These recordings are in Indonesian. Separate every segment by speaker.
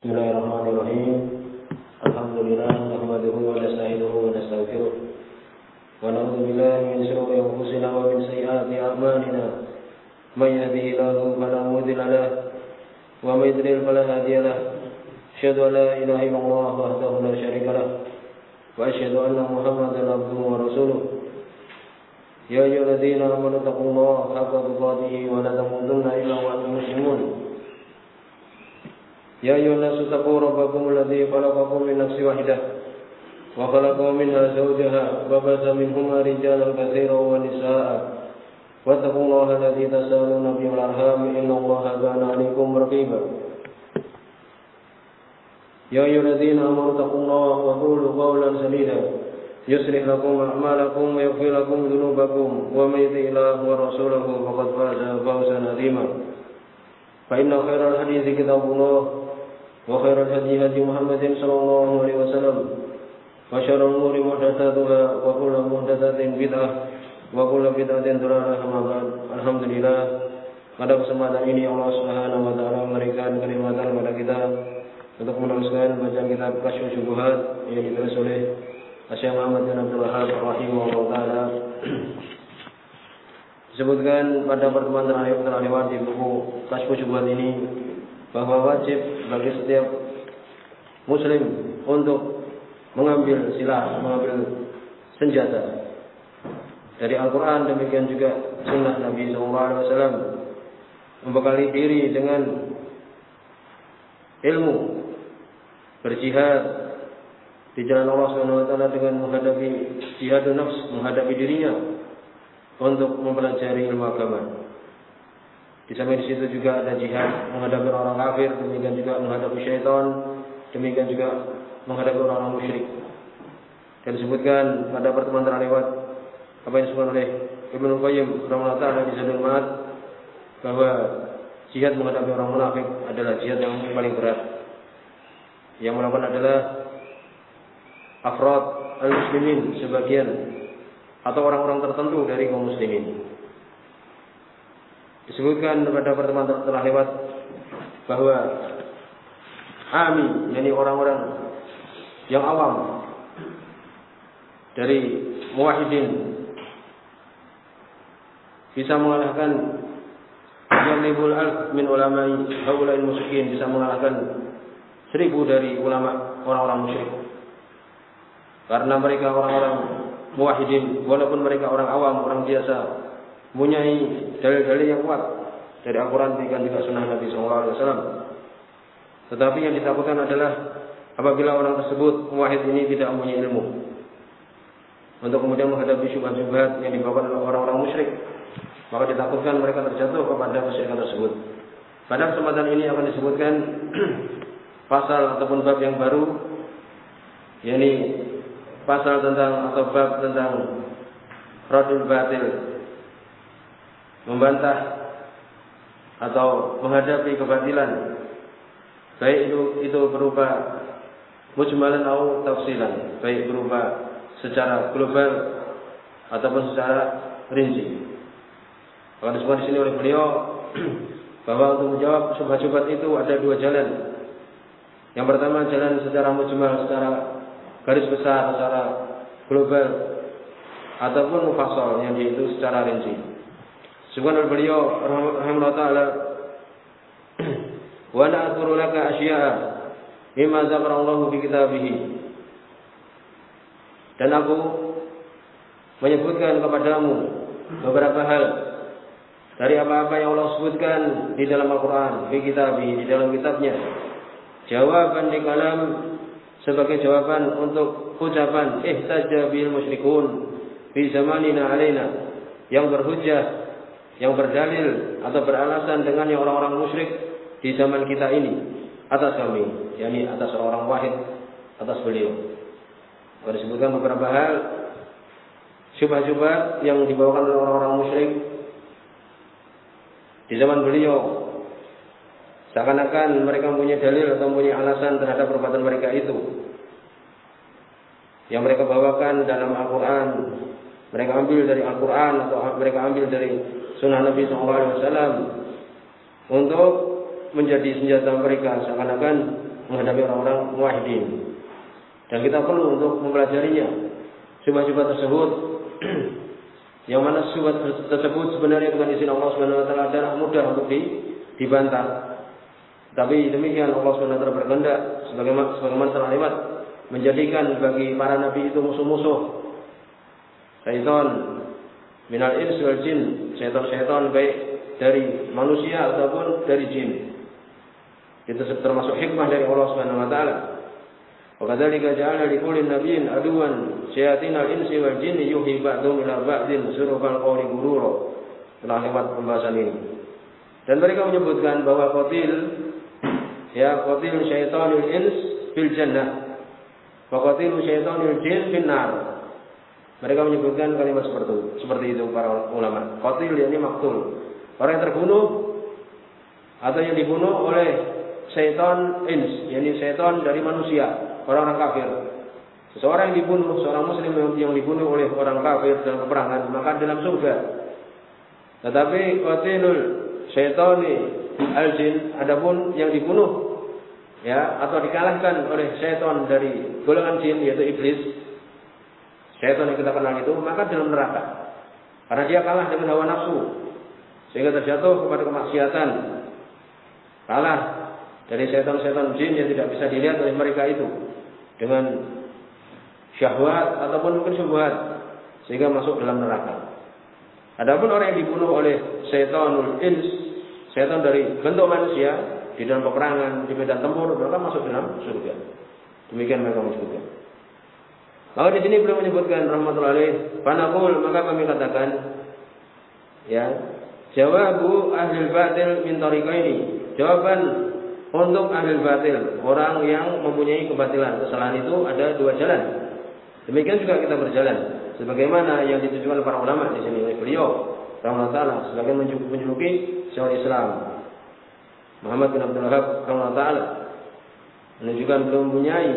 Speaker 1: بسم الله الرحمن الرحيم الحمد لله نحمده ونستعينه ونستغفره ونعوذ بالله من شرور انفسنا ومن سيئات اعمالنا من يهده الله فلا مضل له ومن يضلل فلا هادي له اشهد ان لا اله الا الله وحده لا شريك له واشهد ان محمدا عبده ورسوله يا ايها الذين امنوا اتقوا الله حق تقاته ولا تموتن الا وانتم مسلمون يا أيها الناس اتقوا ربكم الذي خلقكم من نفس واحدة وخلق منها زوجها وبث منهما رجالا كثيرا ونساء واتقوا الله الذي تسألون به الأرحام إن الله كان عليكم رقيبا يا أيها الذين آمنوا اتقوا الله وقولوا قولا سديدا يصلح لكم أعمالكم ويغفر لكم ذنوبكم ومن يطع الله ورسوله فقد فاز فوزا عظيما فإن خير الحديث كتاب الله وخير الهدي هدي محمد صلى الله عليه وسلم وشر الأمور محدثاتها وكل محدثات بدعة وكل بدعة ضلالة أما بعد الحمد لله pada kesempatan ini Allah Subhanahu wa taala memberikan kenikmatan kepada kita untuk meneruskan bacaan kitab Kasyfus Syubhat yang ditulis oleh Syekh Muhammad bin Abdul Wahab rahimahullah taala. Disebutkan pada pertemuan terakhir telah lewat di buku Kasyfus Syubhat ini bahwa wajib bagi setiap muslim untuk mengambil silah, mengambil senjata dari Al-Quran demikian juga Sunnah Nabi SAW membekali diri dengan ilmu berjihad di jalan Allah SWT dengan menghadapi jihad nafs, menghadapi dirinya untuk mempelajari ilmu agama. Di samping di situ juga ada jihad menghadapi orang kafir, demikian juga menghadapi syaitan, demikian juga menghadapi orang-orang musyrik. Dan disebutkan pada pertemuan terlewat apa yang disebutkan oleh Ibnu Qayyim rahimahullah taala di Zadul Ma'ad bahwa jihad menghadapi orang munafik adalah jihad yang paling berat. Yang melakukan adalah afrad al-muslimin sebagian atau orang-orang tertentu dari kaum muslimin. Disebutkan pada pertemuan telah lewat bahwa ami, yakni orang-orang yang awam dari muwahhidin bisa mengalahkan yang libul alf min ulama haulail musyrikin bisa mengalahkan seribu dari ulama orang-orang musyrik. Karena mereka orang-orang muwahhidin walaupun mereka orang awam orang biasa mempunyai dalil-dalil yang kuat dari Al-Quran dan juga Sunnah Nabi SAW. Tetapi yang ditakutkan adalah apabila orang tersebut muwahid ini tidak mempunyai ilmu untuk kemudian menghadapi syubhat-syubhat yang dibawakan oleh orang-orang musyrik, maka ditakutkan mereka terjatuh kepada kesyirikan tersebut. Pada kesempatan ini akan disebutkan pasal ataupun bab yang baru, yakni pasal tentang atau bab tentang radul batil membantah atau menghadapi kebatilan baik itu itu berupa mujmalan atau tafsilan baik berupa secara global ataupun secara rinci. Kalau disebut di sini oleh beliau bahwa untuk menjawab syubhat-syubhat itu ada dua jalan. Yang pertama jalan secara mujmal, secara garis besar, secara global ataupun mufassal yang yaitu secara rinci. Subhanallah beliau rahimahullah taala wa na'thuru laka asya'a mimma zakara Allah fi kitabih. Dan aku menyebutkan kepadamu beberapa hal dari apa-apa yang Allah sebutkan di dalam Al-Qur'an, fi kitabih, di dalam kitabnya. Jawaban di kalam sebagai jawaban untuk ucapan ihtajja bil musyrikun fi zamanina alaina yang berhujjah yang berdalil atau beralasan dengan yang orang-orang musyrik di zaman kita ini atas kami, yakni atas orang wahid atas beliau. Maka disebutkan beberapa hal syubhat-syubhat yang dibawakan oleh orang-orang musyrik di zaman beliau. Seakan-akan mereka mempunyai dalil atau mempunyai alasan terhadap perbuatan mereka itu. Yang mereka bawakan dalam Al-Quran. Mereka ambil dari Al-Quran atau mereka ambil dari sunnah Nabi SAW untuk menjadi senjata mereka seakan-akan menghadapi orang-orang muwahhidin. Dan kita perlu untuk mempelajarinya. Syubhat-syubhat tersebut yang mana syubhat tersebut sebenarnya dengan izin Allah Subhanahu wa taala adalah mudah untuk di, dibantah. Tapi demikian Allah Subhanahu wa taala berkehendak sebagaimana sebagaimana telah lewat menjadikan bagi para nabi itu musuh-musuh. Syaitan minal ins wal jin, syaitan-syaitan baik dari manusia ataupun dari jin. Itu termasuk hikmah dari Allah Subhanahu wa taala. Wa kadzalika ja'alna li kulli nabiyyin aduwan syayatinal insi wal jinni yuhi ba'dhum ila ba'din surufal qawli gurura. Telah lewat pembahasan ini. Dan mereka menyebutkan bahwa qatil ya qatil syaitanul ins fil jannah wa qatil syaitanul jin fil nar. Mereka menyebutkan kalimat seperti itu, seperti itu para ulama. Qatil yakni maktul. Orang yang terbunuh atau yang dibunuh oleh syaitan ins, yakni syaitan dari manusia, orang-orang kafir. Seseorang yang dibunuh, seorang muslim yang dibunuh oleh orang kafir dalam peperangan, maka dalam surga. Tetapi qatilul syaitani al-jin adapun yang dibunuh ya atau dikalahkan oleh syaitan dari golongan jin yaitu iblis syaitan yang kita kenal itu maka dalam neraka. Karena dia kalah dengan hawa nafsu. Sehingga terjatuh kepada kemaksiatan. Kalah dari setan-setan jin yang tidak bisa dilihat oleh mereka itu. Dengan syahwat ataupun mungkin syubhat. Sehingga masuk dalam neraka. Adapun orang yang dibunuh oleh setanul ins, setan dari bentuk manusia di dalam peperangan, di medan tempur, mereka masuk dalam surga. Demikian mereka menyebutkan. Maka di sini beliau menyebutkan rahmatullahi alaih, panakul maka kami katakan ya, jawabu ahli batil min ini. Jawaban untuk ahli batil, orang yang mempunyai kebatilan, kesalahan itu ada dua jalan. Demikian juga kita berjalan sebagaimana yang ditujukan para ulama di sini oleh beliau rahimahullah taala sebagai menjuluki Syekhul Islam Muhammad bin Abdul Wahab rahimahullah taala menunjukkan belum mempunyai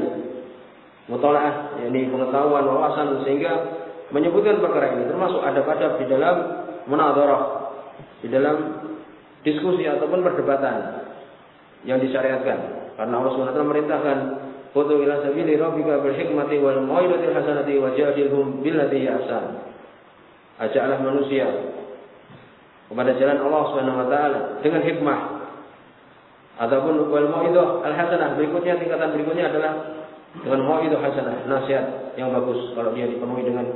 Speaker 1: mutalaah yakni pengetahuan wawasan sehingga menyebutkan perkara ini termasuk ada pada di dalam munadharah di dalam diskusi ataupun perdebatan yang disyariatkan karena Allah SWT merintahkan Fudu ila sabili rabbika bil hikmati wal mau'izatil hasanati wajadilhum billati ahsan. Ajaklah manusia kepada jalan Allah Subhanahu wa taala dengan hikmah ataupun wal mau'izah al hasanah. Berikutnya tingkatan berikutnya adalah dengan mau'izah hasanah, nasihat yang bagus kalau dia dipenuhi dengan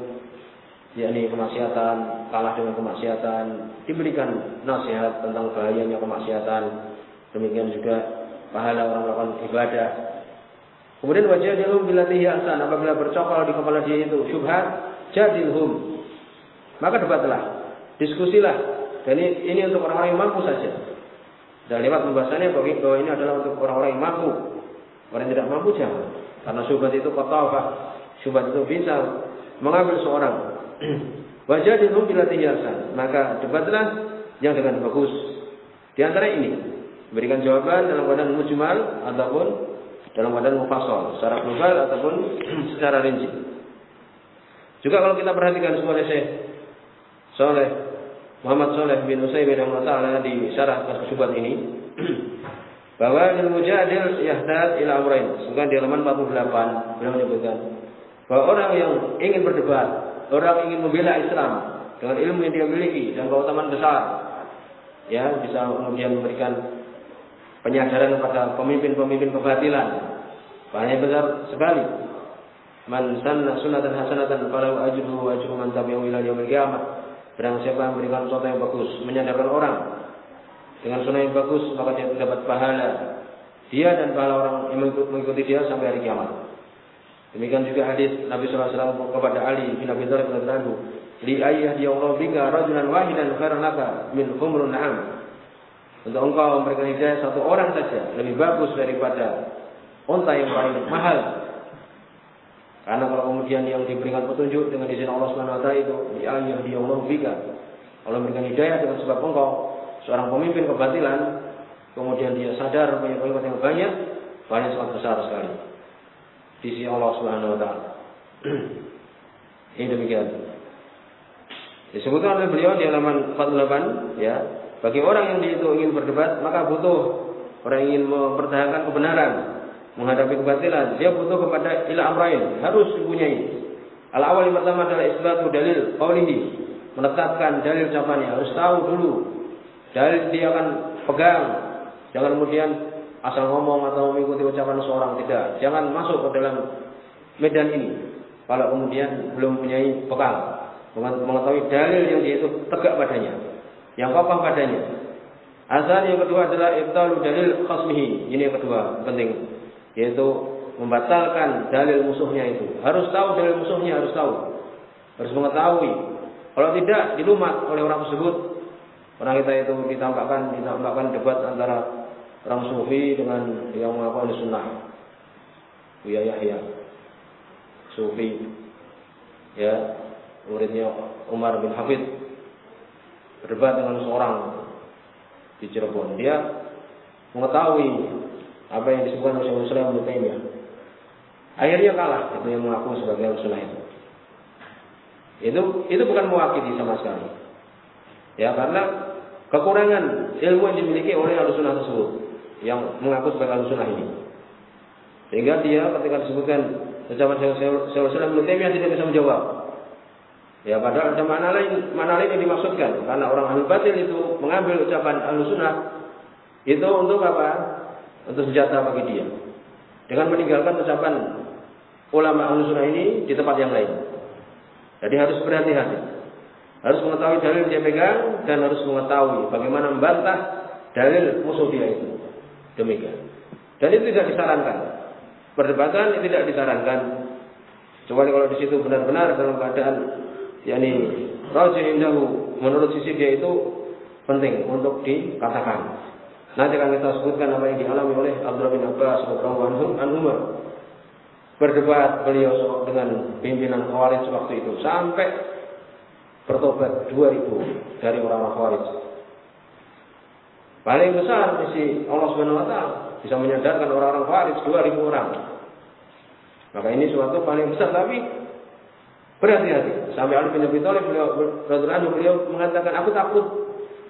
Speaker 1: yakni kemaksiatan, kalah dengan kemaksiatan, diberikan nasihat tentang bahayanya kemaksiatan. Demikian juga pahala orang melakukan ibadah Kemudian wajah wajadilhum bilatihi ahsan apabila bercokol di kepala dia itu syubhat, jadilhum. Maka debatlah, diskusilah. Dan ini, ini untuk orang-orang yang mampu saja. Dan lewat pembahasannya bahwa ini adalah untuk orang-orang yang mampu. Orang yang tidak mampu jangan. Karena syubhat itu kotafah. Syubhat itu bisa mengambil seorang. Wajadilhum bilatihi ahsan. Maka debatlah yang dengan bagus. Di antara ini, berikan jawaban dalam keadaan mujmal ataupun dalam keadaan mufassal secara global ataupun secara rinci. Juga kalau kita perhatikan semua Syekh Soleh Muhammad Soleh bin Utsaimin yang taala di syarah kesubat ini bahwa ilmu jadil yahdad ila amrain. Sekarang di halaman 48 beliau menyebutkan bahwa orang yang ingin berdebat, orang ingin membela Islam dengan ilmu yang dia miliki dan keutamaan besar, ya bisa kemudian memberikan penyadaran kepada pemimpin-pemimpin kebatilan. Banyak besar sekali. Man sanna sunatan hasanatan falahu ajruhu wa ajru man tabi'ahu ila yaumil qiyamah. Barang siapa yang memberikan sesuatu yang bagus, menyadarkan orang dengan sunnah yang bagus, maka dia mendapat pahala. Dia dan pahala orang yang mengikuti dia sampai hari kiamat. Demikian juga hadis Nabi SAW kepada Ali bin Abi Thalib radhiyallahu li ayyah ya Allah bika rajulan wahidan khairan laka min humrun na'am untuk engkau memberikan hidayah satu orang saja lebih bagus daripada unta yang paling mahal. Karena kalau kemudian yang diberikan petunjuk dengan izin Allah Subhanahu wa taala itu ya dia Allah bika. Allah memberikan hidayah dengan sebab engkau seorang pemimpin kebatilan kemudian dia sadar punya pengikut yang banyak, banyak sangat besar sekali di sisi Allah Subhanahu wa taala. Ini demikian. Disebutkan oleh beliau di halaman 48 ya, bagi orang yang itu ingin berdebat, maka butuh orang yang ingin mempertahankan kebenaran, menghadapi kebatilan, dia butuh kepada ila amrain, harus mempunyai. Al awal yang pertama adalah isbatu dalil qaulihi, menetapkan dalil ucapannya, harus tahu dulu dalil dia akan pegang. Jangan kemudian asal ngomong atau mengikuti ucapan seorang tidak. Jangan masuk ke dalam medan ini. Kalau kemudian belum mempunyai bekal, mengetahui dalil yang dia itu tegak padanya, yang kokoh padanya. Asal yang kedua adalah ibtalu dalil khasmihi. Ini yang kedua penting yaitu membatalkan dalil musuhnya itu. Harus tahu dalil musuhnya, harus tahu. Harus mengetahui. Kalau tidak dilumat oleh orang tersebut, orang kita itu ditampakkan ditampakkan debat antara orang sufi dengan yang mengaku sunnah. Buya Yahya. Sufi. Ya, muridnya Umar bin Hafid berdebat dengan seorang di Cirebon. Dia mengetahui apa yang disebutkan oleh Islam Ibnu. Akhirnya kalah itu yang mengaku sebagai Rasulullah itu. Itu itu bukan mewakili sama sekali. Ya karena kekurangan ilmu yang dimiliki oleh Rasulullah tersebut yang mengaku sebagai Rasulullah ini. Sehingga dia ketika disebutkan ucapan Rasulullah Ibnu Taimiyah tidak bisa menjawab. Ya padahal ada mana lain, mana lain yang dimaksudkan karena orang ahli batil itu mengambil ucapan ahli sunnah itu untuk apa? untuk senjata bagi dia. Dengan meninggalkan ucapan ulama ahlu sunnah ini di tempat yang lain. Jadi harus berhati-hati. Harus mengetahui dalil dia pegang dan harus mengetahui bagaimana membantah dalil musuh dia itu. Demikian. Dan itu tidak disarankan. Perdebatan itu tidak disarankan. Kecuali kalau di situ benar-benar dalam keadaan yakni rajin indahu menurut sisi dia itu penting untuk dikatakan. Nanti akan kita sebutkan apa yang dialami oleh Abdullah bin Abbas radhiyallahu anhu berdebat beliau dengan pimpinan Khawarij waktu itu sampai bertobat 2000 dari orang-orang Khawarij. Paling besar misi Allah Subhanahu wa taala bisa menyadarkan orang-orang Khawarij 2000 orang. Maka ini suatu paling besar tapi berhati-hati. Sampai Ali bin Abi Thalib beliau beliau mengatakan aku takut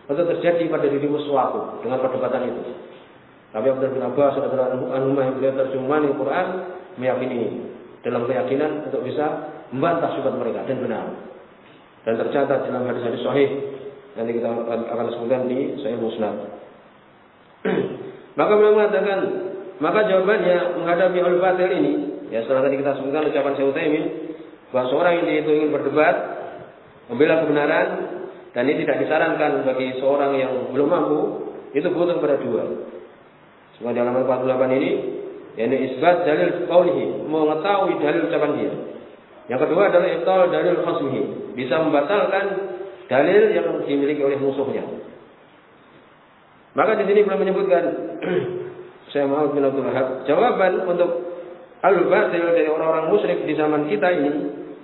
Speaker 1: untuk terjadi pada dirimu sesuatu dengan perdebatan itu. Tapi Abdul bin Abbas adalah anumah yang beliau terjemahan Al-Quran meyakini dalam keyakinan untuk bisa membantah sifat mereka dan benar. Dan tercatat dalam hadis-hadis sahih nanti kita akan sebutkan di Sahih Musnad. maka beliau mengatakan, maka jawabannya menghadapi al-batil ini, ya setelah tadi kita sebutkan ucapan Syekh Utsaimin bahwa seorang yang itu ingin berdebat membela kebenaran dan ini tidak disarankan bagi seorang yang belum mampu, itu butuh kepada dua. Semua dalam 48 ini, yakni isbat dalil qaulihi, mengetahui dalil ucapan dia. Yang kedua adalah ibtal dalil khasmihi, bisa membatalkan dalil yang dimiliki oleh musuhnya. Maka di sini belum menyebutkan saya mau bin Abdul Wahab jawaban untuk al-batil dari orang-orang musyrik di zaman kita ini,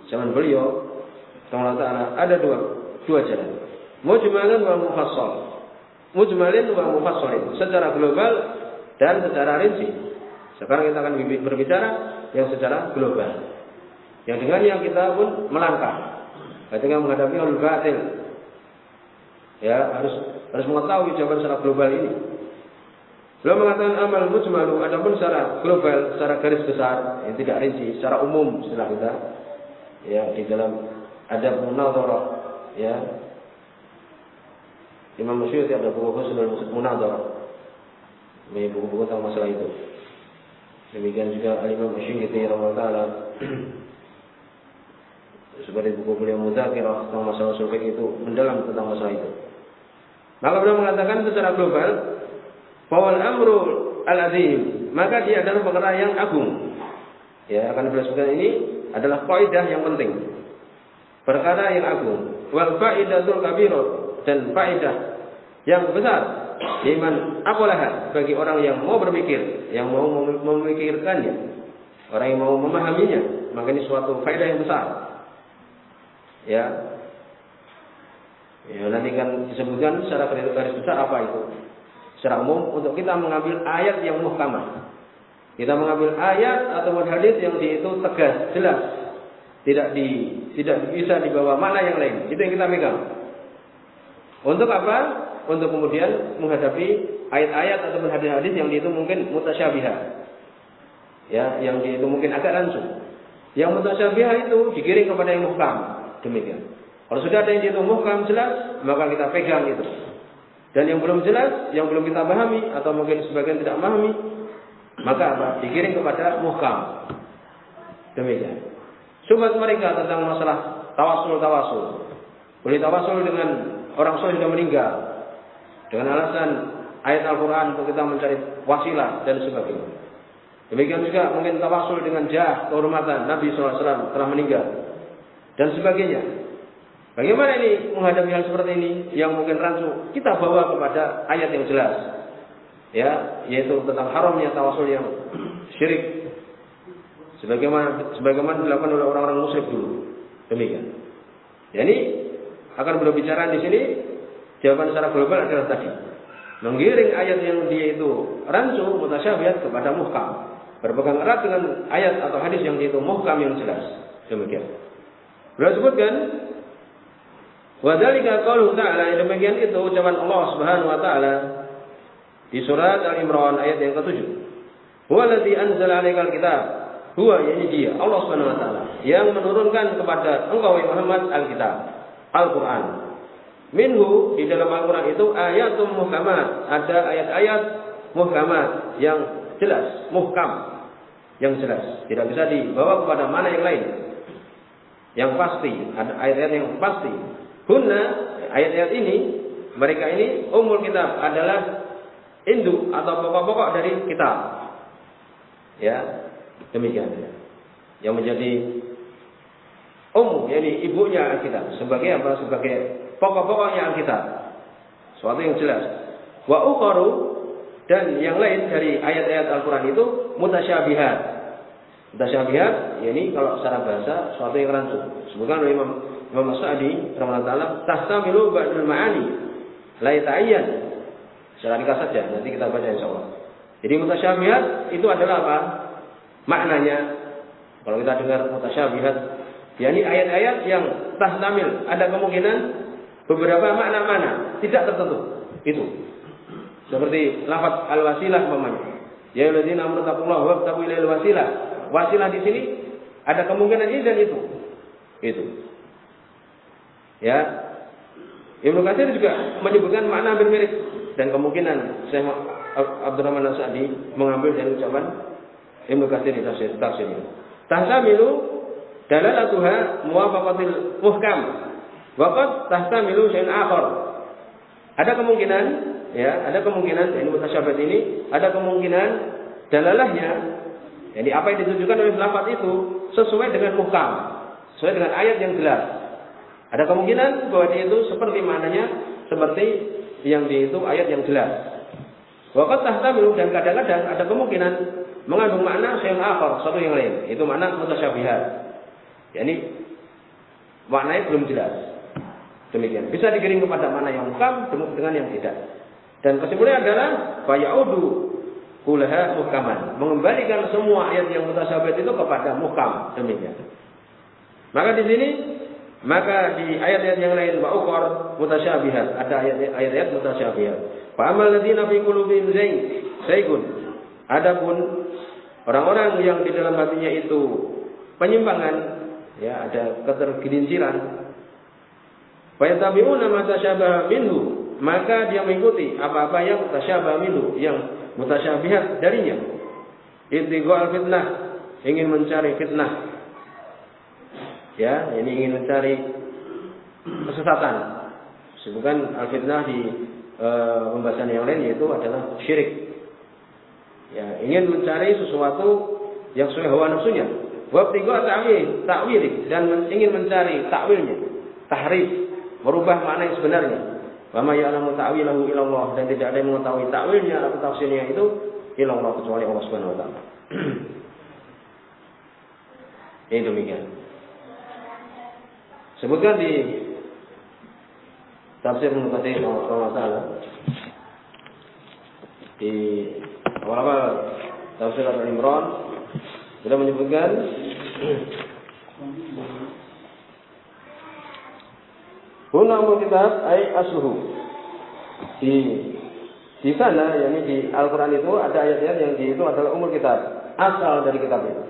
Speaker 1: zaman beliau, Allah Taala ada dua dua jalan. Mujmalin wa mufassal. Mujmalin wa mufassalin. Secara global dan secara rinci. Sekarang kita akan berbicara yang secara global. Yang dengan yang kita pun melangkah. Ketika menghadapi al batil. Ya, harus harus mengetahui jawaban secara global ini. Belum mengatakan amal mujmalu, adapun secara global, secara garis besar, yang tidak rinci, secara umum setelah kita, ya di dalam ada munadharah ya Imam Musyuti ada buku khusus dalam munadharah ini buku-buku tentang masalah itu demikian juga Al-Imam Musyuti rahimahullah taala seperti buku beliau Muzakirah tentang masalah sulfik itu mendalam tentang masalah itu. Maka beliau mengatakan secara global bahwa amru al-azim maka dia adalah perkara yang agung. Ya akan beliau sebutkan ini adalah kaidah yang penting. Perkara yang agung. Wal faidatul kabirah dan faidah yang besar. Iman apalah bagi orang yang mau berpikir, yang mau memikirkannya, orang yang mau memahaminya, maka ini suatu faedah yang besar. Ya. Ya, nanti kan disebutkan secara garis besar apa itu. Secara umum untuk kita mengambil ayat yang muhkamah. Kita mengambil ayat atau hadis yang di itu tegas, jelas, tidak di tidak bisa dibawa makna yang lain. Itu yang kita pegang. Untuk apa? Untuk kemudian menghadapi ayat-ayat ataupun hadis-hadis yang itu mungkin mutasyabihat. Ya, yang dia itu mungkin agak langsung. Yang mutasyabihat itu digiring kepada yang muhkam. Demikian. Kalau sudah ada yang itu muhkam jelas, maka kita pegang itu. Dan yang belum jelas, yang belum kita pahami atau mungkin sebagian tidak memahami, maka apa? Digiring kepada muhkam. Demikian. Subhat mereka tentang masalah tawasul tawasul. Boleh tawasul dengan orang soleh sudah meninggal dengan alasan ayat Al-Quran untuk kita mencari wasilah dan sebagainya. Demikian juga mungkin tawasul dengan jah kehormatan Nabi SAW telah meninggal dan sebagainya. Bagaimana ini menghadapi hal seperti ini yang mungkin rancu? Kita bawa kepada ayat yang jelas. Ya, yaitu tentang haramnya tawasul yang syirik. Sebagaimana sebagaimana dilakukan oleh orang-orang musyrik dulu. Demikian. Jadi akan berbicara di sini jawaban secara global adalah tadi. Menggiring ayat yang dia itu rancu mutasyabihat kepada muhkam. Berpegang erat dengan ayat atau hadis yang itu muhkam yang jelas. Demikian. Beliau sebutkan Wadhalika qalu ta'ala yang demikian itu ucapan Allah Subhanahu wa taala di surat Al-Imran ayat yang ke-7. Huwa allazi anzala 'alaikal kitab. Huwa yakni dia Allah Subhanahu wa taala yang menurunkan kepada engkau ya Muhammad Al-Kitab, Al-Qur'an. Minhu di dalam Al-Qur'an itu ayatum muhkamat, ada ayat-ayat muhkamat yang jelas, muhkam yang jelas, tidak bisa dibawa kepada mana yang lain. Yang pasti, ada ayat-ayat yang pasti Hunna ayat-ayat ini mereka ini umul kitab adalah induk atau pokok-pokok dari kitab. Ya, demikian. Yang menjadi umum, yakni ibunya Alkitab. Sebagai apa? Sebagai pokok-pokoknya Alkitab. Suatu yang jelas. Wa dan yang lain dari ayat-ayat Al-Quran itu mutasyabihat. Mutasyabihat, yakni kalau secara bahasa suatu yang rancu. Sebutkan oleh Imam Imam Sa'di rahimahullah taala tahtamilu ba'dul ma'ani la yata'ayyan. Secara ringkas saja nanti kita baca insyaallah. Jadi mutasyabihat itu adalah apa? Maknanya kalau kita dengar mutasyabihat yakni ayat-ayat yang tahtamil ada kemungkinan beberapa makna-makna tidak tertentu. Itu. Seperti lafaz al-wasilah umpamanya. Ya alladzina amanu taqullaha wabtagu ilail wasilah. Wasilah di sini ada kemungkinan ini dan itu. Itu. Ya. Ibnu Katsir juga menyebutkan makna hampir mirip dan kemungkinan Syekh Abdurrahman As-Sa'di mengambil dari ucapan Ibnu Katsir di tafsir tafsirnya. Tahsamilu dalalatuha muwafaqatil muhkam. Waqad tahsamilu syai'an akhar. Ada kemungkinan ya, ada kemungkinan ini mutasyabihat ini ada kemungkinan dalalahnya jadi apa yang ditujukan oleh lafaz itu sesuai dengan muhkam, sesuai dengan ayat yang jelas. Ada kemungkinan bahwa dia itu seperti maknanya seperti yang di itu ayat yang jelas. Waqat tahtamilu dan kadang-kadang ada kemungkinan mengandung makna yang akhar, satu yang lain. Itu makna mutasyabihat. Yani maknanya belum jelas. Demikian. Bisa dikirim kepada mana yang mukam dengan yang tidak. Dan kesimpulannya adalah fayaudu kulaha muhkaman. Mengembalikan semua ayat yang mutasyabihat itu kepada mukam. Demikian. Maka di sini maka di ayat-ayat yang lain wa mutasyabihat, ada ayat-ayat mutasyabihat. Fa amal ladzina fi qulubihim zaygun. Adapun orang-orang yang di dalam hatinya itu penyimpangan, ya ada ketergelinciran. Fa yatabi'una ma tasyabaha minhu, maka dia mengikuti apa-apa yang tasyabaha minhu, yang mutasyabihat darinya. Ittiqa al-fitnah, ingin mencari fitnah. Ya ini ingin mencari kesesatan. Bukan al-fitnah di e, pembahasan yang lain yaitu adalah syirik. Ya ingin mencari sesuatu yang sesuai hawa nafsunya. Wabtiqa ta'wil ta'wil dan ingin mencari takwilnya. Tahrif merubah makna yang sebenarnya Wama ya'lamu ta'wilahu ilallah dan tidak ada yang mengetahui takwilnya atau tafsirnya itu ilallah kecuali Allah Subhanahu wa taala. Ini demikian. Sebutkan di tafsir Muqaddimah kalau salah di awal-awal tafsir Al-Imran sudah menyebutkan Huna umul kitab ay asluhu. Di di sana yakni di Al-Qur'an itu ada ayat-ayat yang di itu adalah umul kitab. asal dari kitab itu.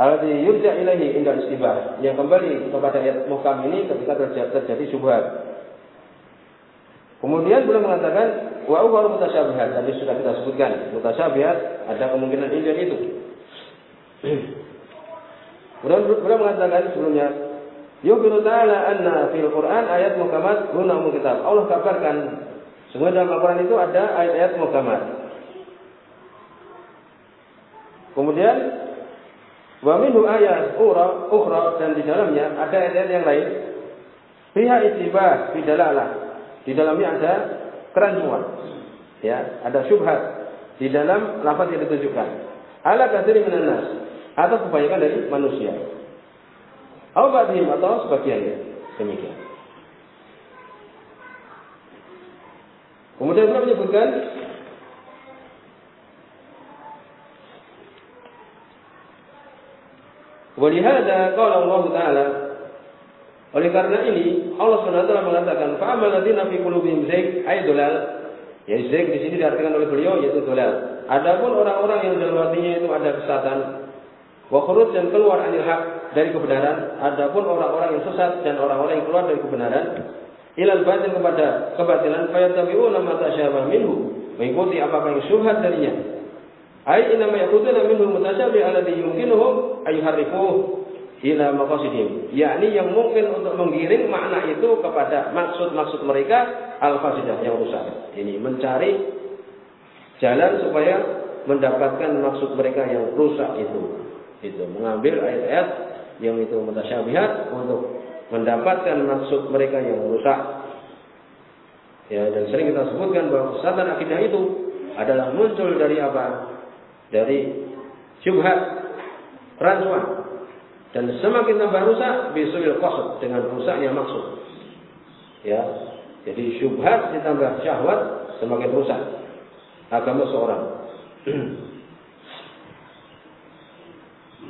Speaker 1: Alladhi yurja ilahi indah istibah. Yang kembali kepada ayat muhkam ini ketika terjadi, terjadi syubhat. Kemudian beliau mengatakan wa uwaru mutasyabihat. Tadi sudah kita sebutkan. Mutasyabihat ada kemungkinan ini dan itu. Kemudian beliau mengatakan sebelumnya Yubiru ta'ala anna fil Quran ayat muhkamat guna kitab. Allah kabarkan semua dalam Al-Quran itu ada ayat-ayat muhkamat. Kemudian Wa minhu ayat ura, ukhra dan di dalamnya ada ayat-ayat yang lain. Pihak istibah di dalalah. Di dalamnya ada kerancuan. Ya, ada syubhat di dalam lafaz yang ditunjukkan. Ala katsiri minan nas atau kebanyakan dari manusia. Atau ba'dihim atau sebagiannya. Demikian. Kemudian beliau menyebutkan Walihada qala Allah Ta'ala oleh karena ini Allah SWT mengatakan fa'amal ladzina fi qulubihim zayg ay dolal. Ya zayg di sini diartikan oleh beliau yaitu dolal. Adapun orang-orang yang dalam hatinya itu ada kesatan wa khuruj dan keluar anil hak dari kebenaran, adapun orang-orang yang sesat dan orang-orang yang keluar dari kebenaran ilal batin kepada kebatilan fayattabi'una ma tasyabah minhu mengikuti apa pun yang syubhat darinya Ai inna ma yakutuna minhu mutasyabih alladhi yumkinuhum ayuharrifuh ila maqasidihim. Yakni yang mungkin untuk menggiring makna itu kepada maksud-maksud mereka al-fasidah yang rusak. Ini mencari jalan supaya mendapatkan maksud mereka yang rusak itu. Itu mengambil ayat-ayat yang itu mutasyabihat untuk mendapatkan maksud mereka yang rusak. Ya, dan sering kita sebutkan bahwa kesesatan akidah itu adalah muncul dari apa? dari syubhat rasuah dan semakin tambah rusak bisuil qasd dengan rusaknya maksud ya jadi syubhat ditambah syahwat semakin rusak agama seorang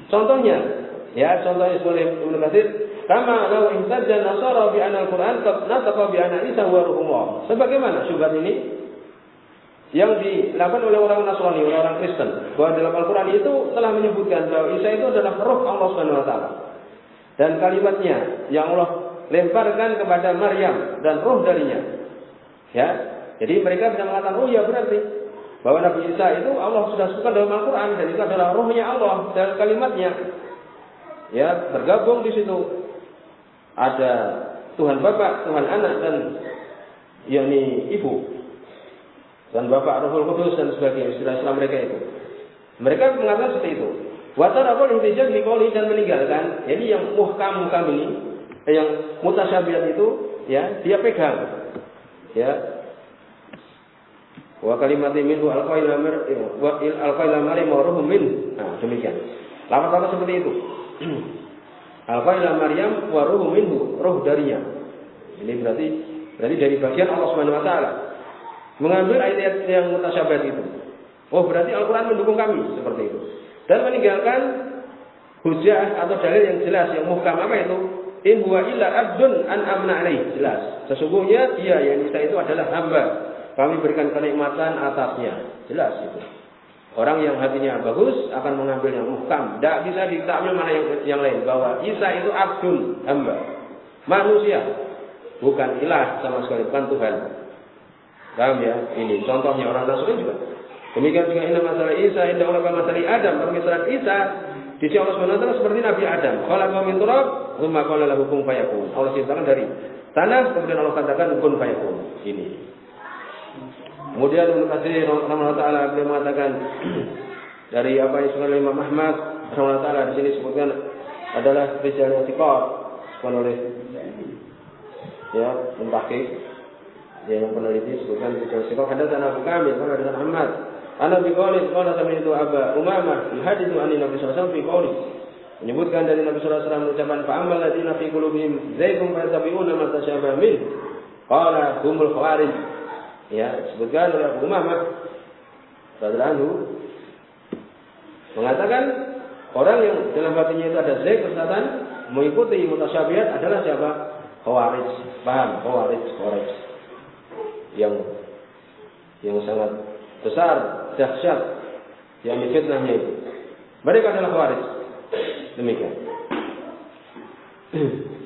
Speaker 1: contohnya ya contohnya sebagai Ibnu Katsir kama law ihtajja nasara bi anna al-Qur'an qad nasaqa bi anna Isa wa ruhullah sebagaimana syubhat ini yang dilakukan oleh orang Nasrani, orang-orang Kristen, bahwa dalam Al-Quran itu telah menyebutkan bahwa Isa itu adalah roh Allah Subhanahu Wa Taala. Dan kalimatnya yang Allah lemparkan kepada Maryam dan roh darinya. Ya, jadi mereka bisa mengatakan, oh ya berarti bahwa Nabi Isa itu Allah sudah suka dalam Al-Quran dan itu adalah rohnya Allah dan kalimatnya. Ya, tergabung di situ ada Tuhan Bapa, Tuhan Anak dan yakni Ibu dan Bapak Rohul Kudus dan sebagainya istilah-istilah mereka itu. Mereka mengatakan seperti itu. Watar apa intijaz mikoli dan meninggalkan. Jadi yang muhkam muhkam ini, yang mutasyabihat itu, ya dia pegang. Ya. Wa kalimati minhu alqaila mar wa mawruhum min. Nah, demikian. Lama-lama seperti itu. alqaila Maryam wa minhu, roh darinya. Ini berarti berarti dari bagian Allah Subhanahu wa taala mengambil ayat-ayat yang mutasyabihat itu. Oh berarti Al-Quran mendukung kami seperti itu. Dan meninggalkan hujah atau dalil yang jelas yang muhkam apa itu? In huwa illa abdun an amna. Jelas. Sesungguhnya dia yang kita itu adalah hamba. Kami berikan kenikmatan atasnya. Jelas itu. Orang yang hatinya bagus akan mengambil yang muhkam. Tidak bisa ditakmil mana yang, yang lain. Bahwa Isa itu abdun, hamba. Manusia. Bukan ilah sama sekali. Bukan Tuhan. Paham ya? Ini contohnya orang Nasrani juga. Demikian juga ini masalah Isa, ini orang masalah Adam. Permisalan Isa di sisi Allah SWT seperti Nabi Adam. Kalau kau turab, rumah kau hukum fayakun. Allah ciptakan dari tanah, kemudian Allah katakan hukum fayakun. Ini. Kemudian Ibnu Katsir rahimahullah taala beliau mengatakan dari apa yang disebutkan Imam Ahmad rahimahullah taala di sini disebutkan adalah rijal yang tikar oleh ya mentahqiq dia yang peneliti sebutkan Syafi'i ada tanah Abu Kamil, ada tanah Ahmad. Ana bi qawli qala itu Aba Umamah yuhadithu an Nabi sallallahu alaihi wasallam menyebutkan dari Nabi sallallahu alaihi wasallam ucapan fa ammal ladzina fi qulubihim zaygun fayattabi'una ma tasyabaha min. Qala humul khawarij ya sebutkan oleh Abu Umamah radhiyallahu mengatakan orang yang dalam hatinya itu ada zayg kesesatan mengikuti mutasyabihat adalah siapa? Khawarij. Paham? Khawarij, khawarij yang yang sangat besar, dahsyat yang fitnahnya itu. Mereka adalah khawarij. Demikian.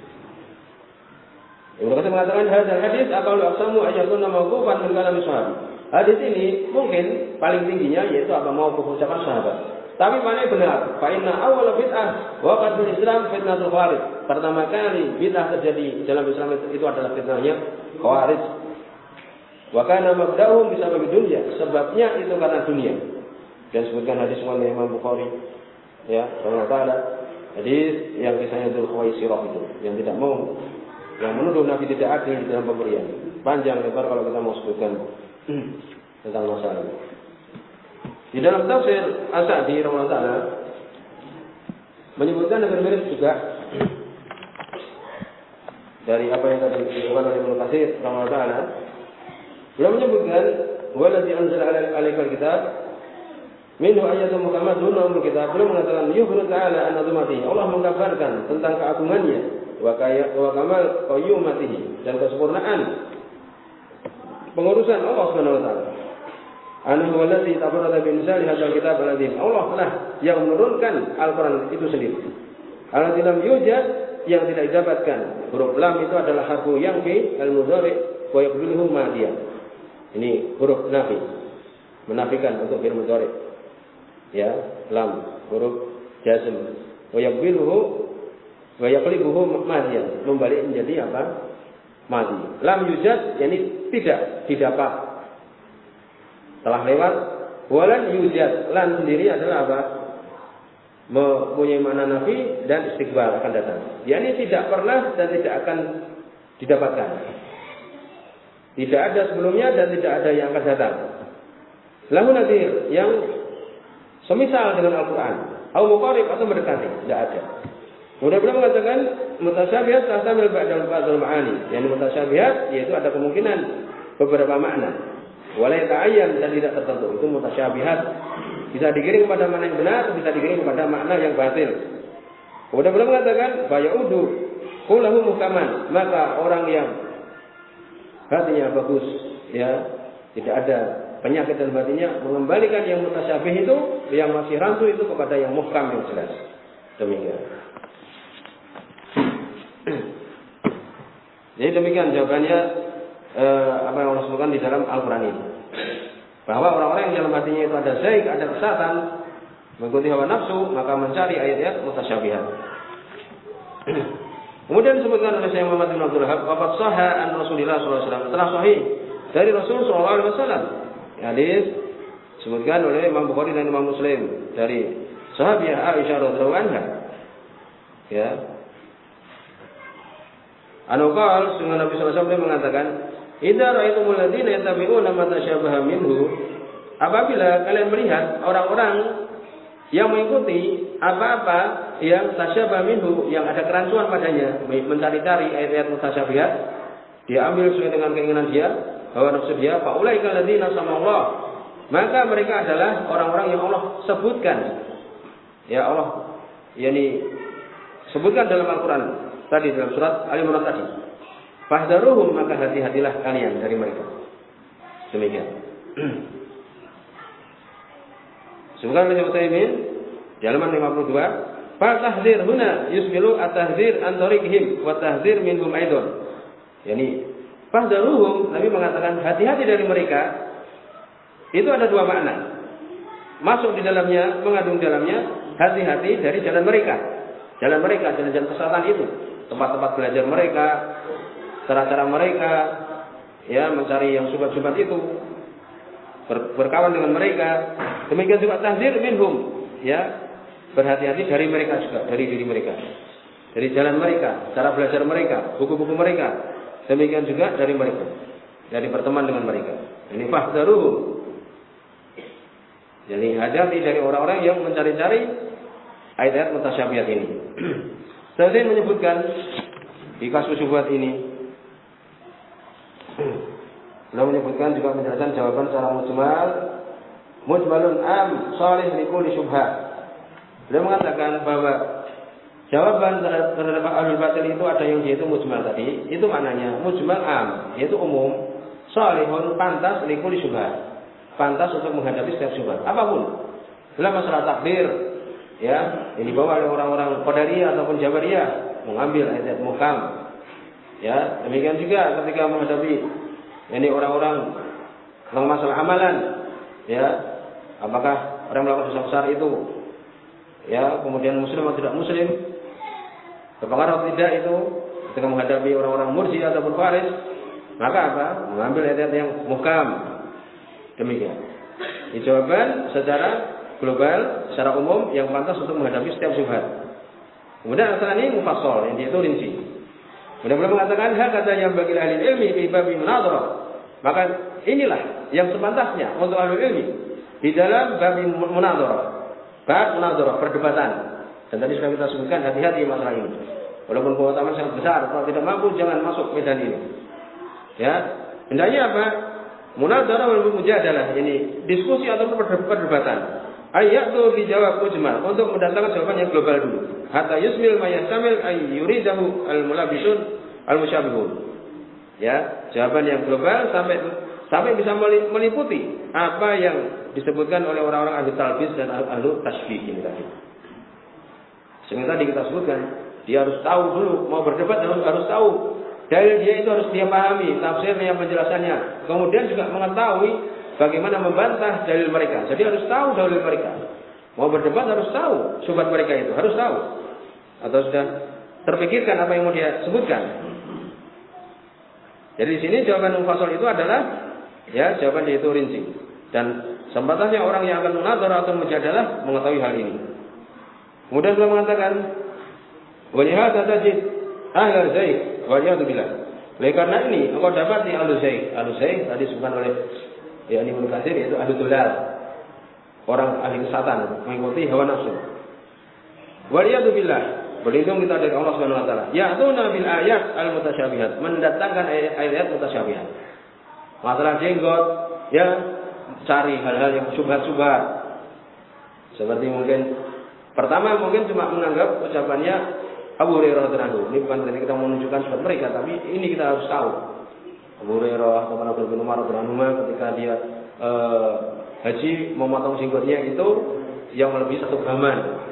Speaker 1: Ibnu Katsir mengatakan hadis hadis aksamu ayatun mauqufan min kalam sahabat. Hadis ini mungkin paling tingginya yaitu apa mau ucapan sahabat. Tapi mana yang benar? Fa inna awal bid'ah waqad bil Islam fitnatul khawarij. Pertama kali bid'ah terjadi dalam Islam itu, itu adalah fitnahnya khawarij. Wa kana mabda'uhum bisa bagi dunia. Sebabnya itu karena dunia. Dan sebutkan hadis oleh Imam Bukhari. Ya, Allah taala. Hadis yang kisahnya Dzul Khuwaisirah itu, yang tidak mau yang menuduh Nabi tidak adil di dalam pemberian. Panjang lebar kalau kita mau sebutkan tentang masalah ini. Di dalam tafsir Asadi Rasulullah Ta'ala menyebutkan dengan mirip juga dari apa yang tadi disebutkan oleh Ibnu Katsir Rasulullah Ta'ala beliau menyebutkan waladzi anzala alaikal kitab minhu ayatun muhammadun wa kitab beliau mengatakan yuhru ta'ala an Allah mengkabarkan tentang keagungannya wa kamal qayyumatihi dan kesempurnaan pengurusan Allah Subhanahu wa taala. Anahu allazi tabarrada bi misali hadzal kitab al-azim. Allah lah yang menurunkan Al-Qur'an itu sendiri. Alladzi lam yujad yang tidak didapatkan. Huruf lam itu adalah harfu yang fi al-mudhari wa yaqbiluhu madiyah. Ini huruf nafi. Menafikan untuk fi'il mudhari. Ya, lam huruf jazm. Wa yaqbiluhu Wa yaqlibuhu madian, membalik menjadi apa? Madi. Lam yujad yani tidak didapat. Telah lewat walan yujad. Lan sendiri adalah apa? Mempunyai makna nafi dan istiqbal akan datang. Yani tidak pernah dan tidak akan didapatkan. Tidak ada sebelumnya dan tidak ada yang akan datang. Lahu nadir yang semisal dengan Al-Quran. Au muqarib atau mendekati. Tidak ada. Kemudian beliau mengatakan mutasyabihat tahtamil ba'dal ba'dal ma'ani. Yang mutasyabihat yaitu ada kemungkinan beberapa makna. Walai ta'ayyan dan tidak tertentu. Itu mutasyabihat. Bisa dikirim kepada makna yang benar, bisa dikirim kepada makna yang batil. Kemudian beliau mengatakan bayaudu kulahu muhkaman. Maka orang yang hatinya bagus, ya tidak ada penyakit dalam hatinya, mengembalikan yang mutasyabih itu, yang masih rancu itu kepada yang muhkam yang jelas. Demikian. Jadi demikian jawabannya eh, apa yang Allah sebutkan di dalam Al-Quran ini. Bahwa orang-orang yang dalam hatinya itu ada zaik, ada kesatan, mengikuti hawa nafsu, maka mencari ayat-ayat mutasyabihat. Kemudian disebutkan oleh Syekh Muhammad bin Abdul Wahab, wafat sahha an Rasulillah SAW. Telah sahih dari Rasul SAW. Hadis disebutkan oleh Imam Bukhari dan Imam Muslim dari sahabiah Aisyah radhiyallahu anha. Ya, Anukal dengan Nabi SAW mengatakan, Idza ra'aitumul ladzina yattabi'una ma tasyabaha minhu, apabila kalian melihat orang-orang yang mengikuti apa-apa yang tasyabah minhu, yang ada kerancuan padanya, mencari-cari ayat-ayat mutasyabihat, dia ambil sesuai dengan keinginan dia, bahwa nafsu dia, faulaika ladzina sama Allah. Maka mereka adalah orang-orang yang Allah sebutkan. Ya Allah, yakni sebutkan dalam Al-Qur'an tadi dalam surat Al Imran tadi. Fahdaruhum maka hati-hatilah kalian dari mereka. Demikian. Semoga oleh Utsaimin di halaman 52, fa huna yusmilu tariqihim wa tahdzir minhum aidon. Yani fahdaruhum Nabi mengatakan hati-hati dari mereka. Itu ada dua makna. Masuk di dalamnya, mengandung dalamnya hati-hati dari jalan mereka. Jalan mereka, jalan-jalan kesalahan itu tempat-tempat belajar mereka, cara-cara mereka, ya mencari yang subat-subat itu, ber, berkawan dengan mereka. Demikian juga tahdir minhum, ya berhati-hati dari mereka juga, dari diri mereka, dari jalan mereka, cara belajar mereka, buku-buku mereka. Demikian juga dari mereka, dari berteman dengan mereka. Ini fahdaruhum. Jadi hati-hati dari orang-orang yang mencari-cari ayat-ayat mutasyabihat ini. Saya menyebutkan di kasus syubhat ini beliau menyebutkan juga menjelaskan jawaban secara mujmal mujmalun am salih likuli syubhat. Beliau mengatakan bahwa jawaban terhadap ahlul batil itu ada yang yaitu mujmal tadi. Itu maknanya mujmal am yaitu umum salihun pantas likuli syubhat. Pantas untuk menghadapi setiap syubhat. Apa pun. Dalam masalah takdir ya ini dibawa oleh orang-orang Qadariyah ataupun Jabariyah mengambil ayat muhkam. Ya demikian juga ketika menghadapi ini orang-orang tentang masalah amalan ya apakah orang melakukan dosa besar itu ya kemudian muslim atau tidak muslim berpengaruh atau tidak itu ketika menghadapi orang-orang murji ataupun faris maka apa? Mengambil ayat yang muhkam. Demikian. Ini jawaban secara global, secara umum yang pantas untuk menghadapi setiap syubhat. Kemudian asal ini mufassal yang itu rinci. Kemudian beliau mengatakan hak kata yang bagi ahli ilmi di babi munadharah. Maka inilah yang sepantasnya untuk ahli ilmi di dalam babi munadharah. Bab munadharah perdebatan. Dan tadi sudah kita sebutkan hati-hati masalah ini. Walaupun keutamaan sangat besar, kalau tidak mampu jangan masuk medan ini. Ya, hendaknya apa? Munadharah wal mujadalah ini diskusi atau perdebatan ayat tuh dijawab mujmal untuk mendatangkan jawaban yang global dulu. Hatta yusmil mayastamil ay yuridahu al mulabisun al musyabihun. Ya, jawaban yang global sampai sampai bisa meliputi apa yang disebutkan oleh orang-orang ahli talbis dan ahli tasbih ini tadi. Sehingga tadi kita sebutkan, dia harus tahu dulu mau berdebat harus harus tahu dalil dia itu harus dia pahami tafsirnya penjelasannya. Kemudian juga mengetahui bagaimana membantah dalil mereka. Jadi harus tahu dalil mereka. Mau berdebat harus tahu sobat mereka itu, harus tahu. Atau sudah terpikirkan apa yang mau dia sebutkan. Jadi di sini jawaban mufassal itu adalah ya jawaban dia itu rinci. Dan sempatannya orang yang akan mengatur atau menjadalah mengetahui hal ini. Kemudian beliau mengatakan, "Walihada tajid ahla zaih wa billah." Oleh karena ini, engkau dapat di ahlu zaih. Ahlu zaih tadi disebutkan oleh ya ini Ibnu Katsir yaitu ahli dolal. Orang ahli kesatan mengikuti hawa nafsu. Waliyadu billah. Berlindung kita dari Allah Subhanahu wa taala. Ya'tuna bil ayat al mutasyabihat, mendatangkan ayat-ayat mutasyabihat. Masalah jenggot, ya cari hal-hal yang subhat-subhat. Seperti mungkin pertama mungkin cuma menganggap ucapannya Abu Hurairah radhiyallahu Ini bukan berarti kita menunjukkan sifat mereka, tapi ini kita harus tahu. Abu Hurairah atau Abdul bin Umar radhiyallahu ketika dia uh, haji memotong singgotnya itu yang melebihi satu graman.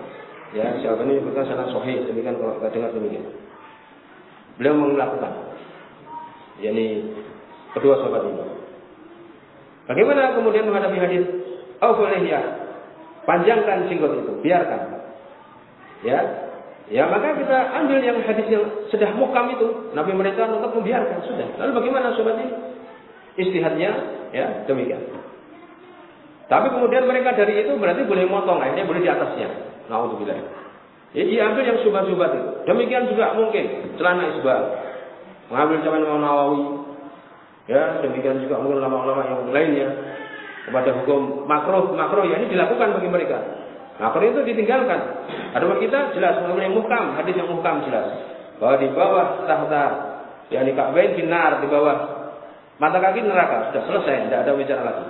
Speaker 1: Ya, siapa ini bukan sangat sahih demikian kalau kita dengar demikian. Beliau melakukan. yakni kedua sahabat ini. Bagaimana kemudian menghadapi hadis ya Panjangkan singgot itu, biarkan. Ya, Ya maka kita ambil yang hadis yang sudah mukam itu. Nabi mereka untuk membiarkan sudah. Lalu bagaimana sobat ini? Istihadnya ya demikian. Tapi kemudian mereka dari itu berarti boleh motong akhirnya boleh di atasnya. Nauzubillah. Ya, diambil yang subhat-subhat itu. Demikian juga mungkin celana isbal. Mengambil zaman Imam Nawawi. Ya, demikian juga mungkin ulama-ulama yang lainnya kepada hukum makruh makruh ya ini dilakukan bagi mereka. Nah, kalau itu ditinggalkan. Ada kita jelas mengenai muhkam, hadis yang muhkam jelas. Bahwa di bawah tahta, yang di Ka'bain binar, di bawah mata kaki neraka. Sudah selesai, tidak ada bicara lagi.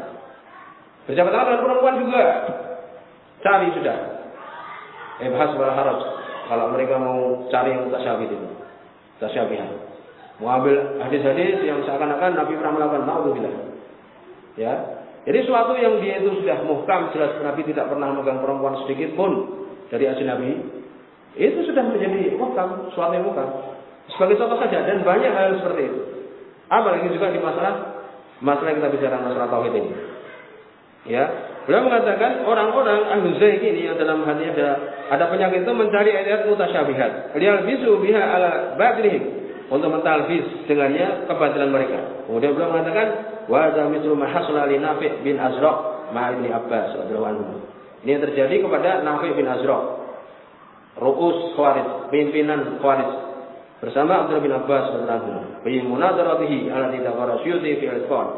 Speaker 1: Berjabat tangan dengan perempuan juga. Cari sudah. Eh, bahas harus. Kalau mereka mau cari yang tasyabih itu. Tasyabihan. Mau ambil hadis-hadis yang seakan-akan Nabi pernah melakukan. Na'udzubillah. Ya, jadi suatu yang dia itu sudah muhkam, jelas Nabi tidak pernah memegang perempuan sedikit pun dari asli Nabi, itu sudah menjadi muhkam, suatu yang muhkam. Sebagai contoh saja, dan banyak hal seperti itu. Apalagi juga di masalah masalah yang kita bicara masalah tauhid ini. Ya, beliau mengatakan orang-orang ahlu zaik ini yang dalam hatinya ada ada penyakit itu mencari ayat mutasyabihat. Lial bisu biha ala batilihim untuk mentalbis dengannya kebatilan mereka. Kemudian beliau mengatakan wa za mislu ma hasala Nafi bin Azraq ma Ibnu Abbas radhiyallahu anhu. Ini yang terjadi kepada Nafi bin Azraq. Rukus Khawarij, pimpinan Khawarij bersama Abdullah bin Abbas radhiyallahu anhu. Bi munadaratihi ala tidakara Syuuti fi al-Qan.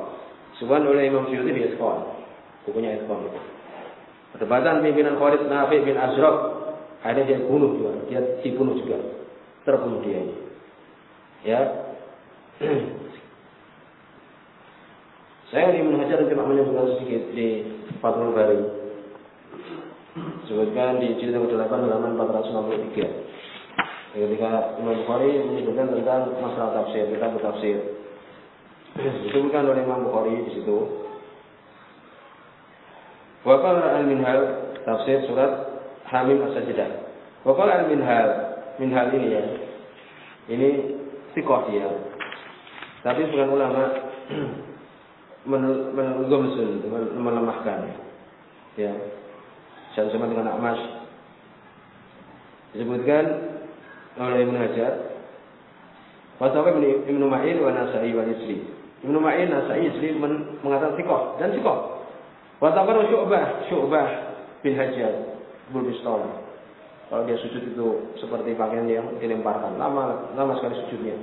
Speaker 1: Subhan oleh Imam Syuuti fi al-Qan. Bukunya. Perdebatan pimpinan Khawarij Nafi bin Azraq akhirnya dia bunuh juga, dia dibunuh juga. Terbunuh dia. Ya. Saya ingin Hajar cuma menyebutkan sedikit di Fathul Bari. Sebutkan di jilid ke-8 halaman 463. Ketika Imam Bukhari menyebutkan tentang masalah tafsir, kita bertafsir. Disebutkan oleh Imam Bukhari di situ. Wa qala al-minhal tafsir surat Hamim as-sajdah. Wa al-minhal. Minhal ini ya. Ini sikoh dia. Tapi bukan ulama menggomsun, melemahkan. Ya. Sama-sama dengan Akmas. Disebutkan oleh Ibn Hajar. Wasawa Ibn Ma'in wa Nasai wa Isri. Ibn Ma'in, Nasai, Isri mengatakan sikoh. Dan sikoh. Wasawa Syu'bah. Syu'bah bin Hajar. Bulbistol. Kalau dia sujud itu seperti pakaian yang dilemparkan. Lama, lama sekali sujudnya.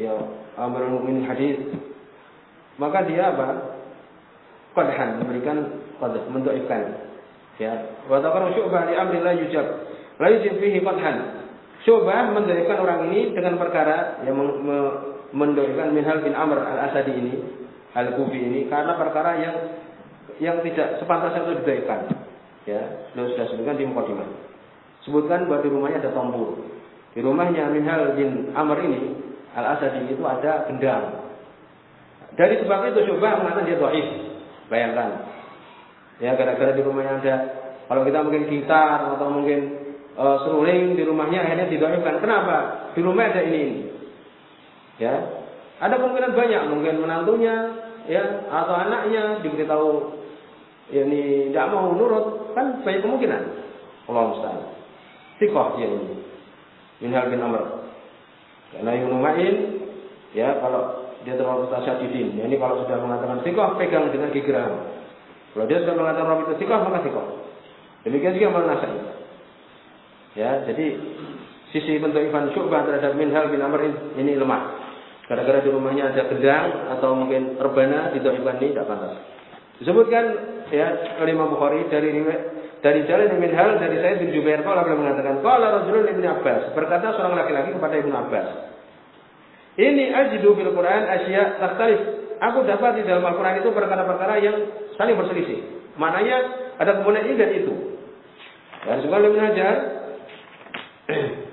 Speaker 1: Ya, Amirul Mukminin hadis maka dia apa? Qadhan memberikan qadah, mendoifkan. Ya. Wa taqarru syu'bah li amri la yujab. La yujib fihi qadhan. Syu'bah mendoifkan orang ini dengan perkara yang mendoifkan Minhal bin Amr al-Asadi ini, al-Kufi ini karena perkara yang yang tidak sepantasnya itu didoifkan. Ya, sudah sudah sebutkan di mukadimah. Sebutkan bahwa di rumahnya ada tombol. Di rumahnya Minhal bin Amr ini al-Asadi itu ada gendang. Dari sebab itu coba mengatakan dia doif. Bayangkan. Ya gara-gara di rumahnya ada kalau kita mungkin gitar atau mungkin uh, seruling di rumahnya akhirnya didoifkan. Kenapa? Di rumah ada ini, ini. Ya. Ada kemungkinan banyak, mungkin menantunya ya atau anaknya diberitahu ya ini tidak mau nurut kan banyak kemungkinan. Allah mustahil. Sikoh dia ini. Minhal bin Amr. Karena yang ya kalau dia terlalu tasyadidin. Ya, ini kalau sudah mengatakan sikoh, pegang dengan gigi Kalau dia sudah mengatakan rawi itu sikoh, maka sikoh. Demikian juga mana Ya, jadi sisi bentuk Ivan Syu'bah terhadap Minhal bin Amr ini lemah. Gara-gara di rumahnya ada gedang atau mungkin rebana di Ivan ini tidak pantas. Disebutkan ya oleh Imam Bukhari dari dari jalan Minhal dari saya bin Jubair kalau mengatakan kalau Rasulullah Ibn Abbas berkata seorang laki-laki kepada Ibnu Abbas ini ajidu fil Quran asya takhtalif. Aku dapat di dalam Al-Quran itu perkara-perkara yang saling berselisih. Maknanya ada kemudian ini dan itu. Dan juga lebih Hajar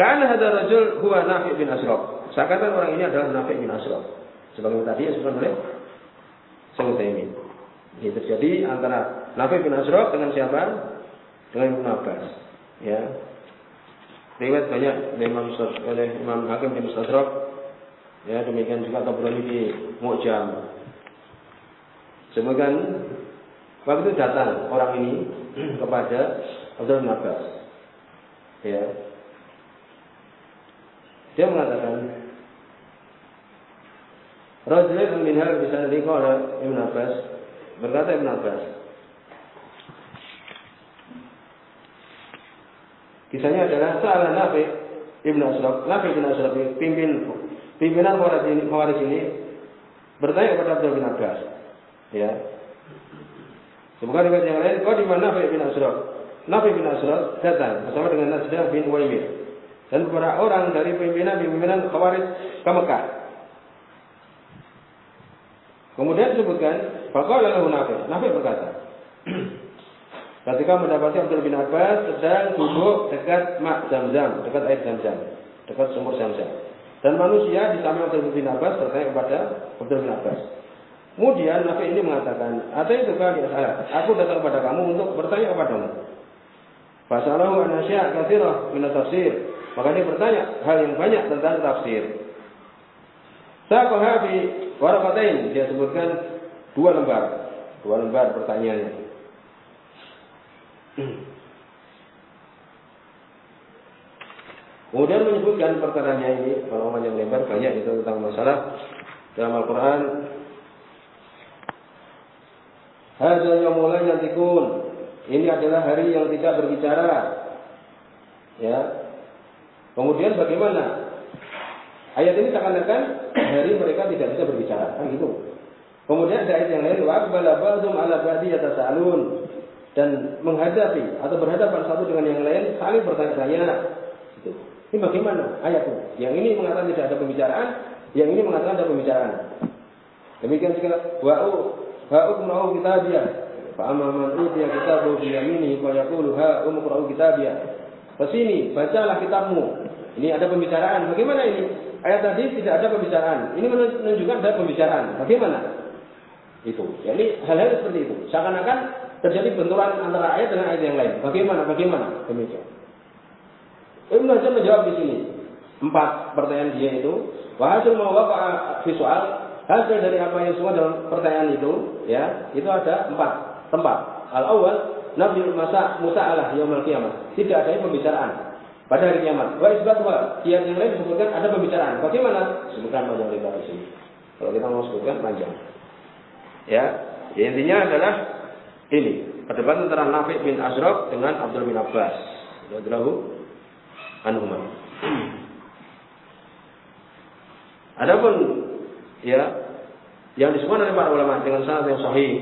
Speaker 1: Karena ada rajul huwa Nafi bin Asraf. Saya kata orang ini adalah Nafi bin Asraf. Sebagai tadi yang disebutkan oleh Syaikhul Ini terjadi antara Nafi bin Asraf dengan siapa? Dengan Ibn Abbas. Ya, Riwayat banyak oleh Imam, oleh Imam Hakim di Mustadrak. Ya, demikian juga Tabrani di Mu'jam. Semoga waktu itu datang orang ini kepada Abdul bin Abbas. Ya. Dia mengatakan Rajulun min hal bisa oleh Ibn Abbas berkata Ibn Abbas Kisahnya adalah salah Nafi Ibn Asraf, Nafi Ibn Asraf pimpin pimpinan Khawarij ini, bertanya kepada Abdul bin Abbas. Ya. Semoga riwayat yang lain, kau di mana Nafi bin Asraf? Nafi bin Asraf datang bersama dengan Nasdah bin Waimir dan beberapa orang dari pimpinan-pimpinan Khawarij ke Mekah. Kemudian disebutkan, Faqala lahu Nafi. Nafi berkata, Ketika mendapati Abdul bin Abbas sedang duduk dekat mak zam-zam, dekat air zam-zam, dekat sumur zam-zam. Dan manusia di samping Abdul bin Abbas bertanya kepada Abdul bin Abbas. Kemudian Nabi ini mengatakan, ada itu ya, aku datang kepada kamu untuk bertanya kepadamu. Fasalahu anasya kathirah min tafsir. Maka dia bertanya hal yang banyak tentang tafsir. Saqaha fi waraqatain dia sebutkan dua lembar, dua lembar pertanyaannya. Kemudian menyebutkan perkaranya ini, kalau yang lebar banyak itu tentang masalah dalam Al-Quran. Hadza yang mulai yantikun. Ini adalah hari yang tidak berbicara. Ya. Kemudian bagaimana? Ayat ini seakan-akan hari mereka tidak bisa berbicara, kan gitu. Kemudian ada ayat yang lain, wa ba'dhum ala ba'di yatasaalun dan menghadapi atau berhadapan satu dengan yang lain saling bertanya-tanya. Itu. Ini bagaimana ayatnya? Yang ini mengatakan tidak ada pembicaraan, yang ini mengatakan ada pembicaraan. Demikian juga wa'u ha'u kumra'u kitabiyah. Fa'amma man utiya kitabu bi yaminihi fa yaqulu ha'u muqra'u kitabiyah. Ke sini, bacalah kitabmu. Ini ada pembicaraan. Bagaimana ini? Ayat tadi tidak ada pembicaraan. Ini menunjukkan ada pembicaraan. Bagaimana? Itu. Jadi hal-hal seperti itu. Seakan-akan terjadi benturan antara ayat dengan ayat yang lain. Bagaimana? Bagaimana? Demikian. Ibnu Hajar menjawab di sini. Empat pertanyaan dia itu. Wahasil mau bapak visual. Hasil dari apa yang semua dalam pertanyaan itu, ya, itu ada empat tempat. Al awal, Nabi masa Musa Allah yang kiamat. Tidak ada pembicaraan pada hari kiamat. Wa isbatwa, kiat yang lain disebutkan ada pembicaraan. Bagaimana? Sebutkan panjang lebar di sini. Kalau kita mau sebutkan panjang. Ya, ya intinya adalah ini perdebatan antara Nafi bin Azraq dengan Abdul bin Abbas. Radhiyallahu anhuma. Adapun ya yang disebutkan oleh para ulama dengan sanad yang sahih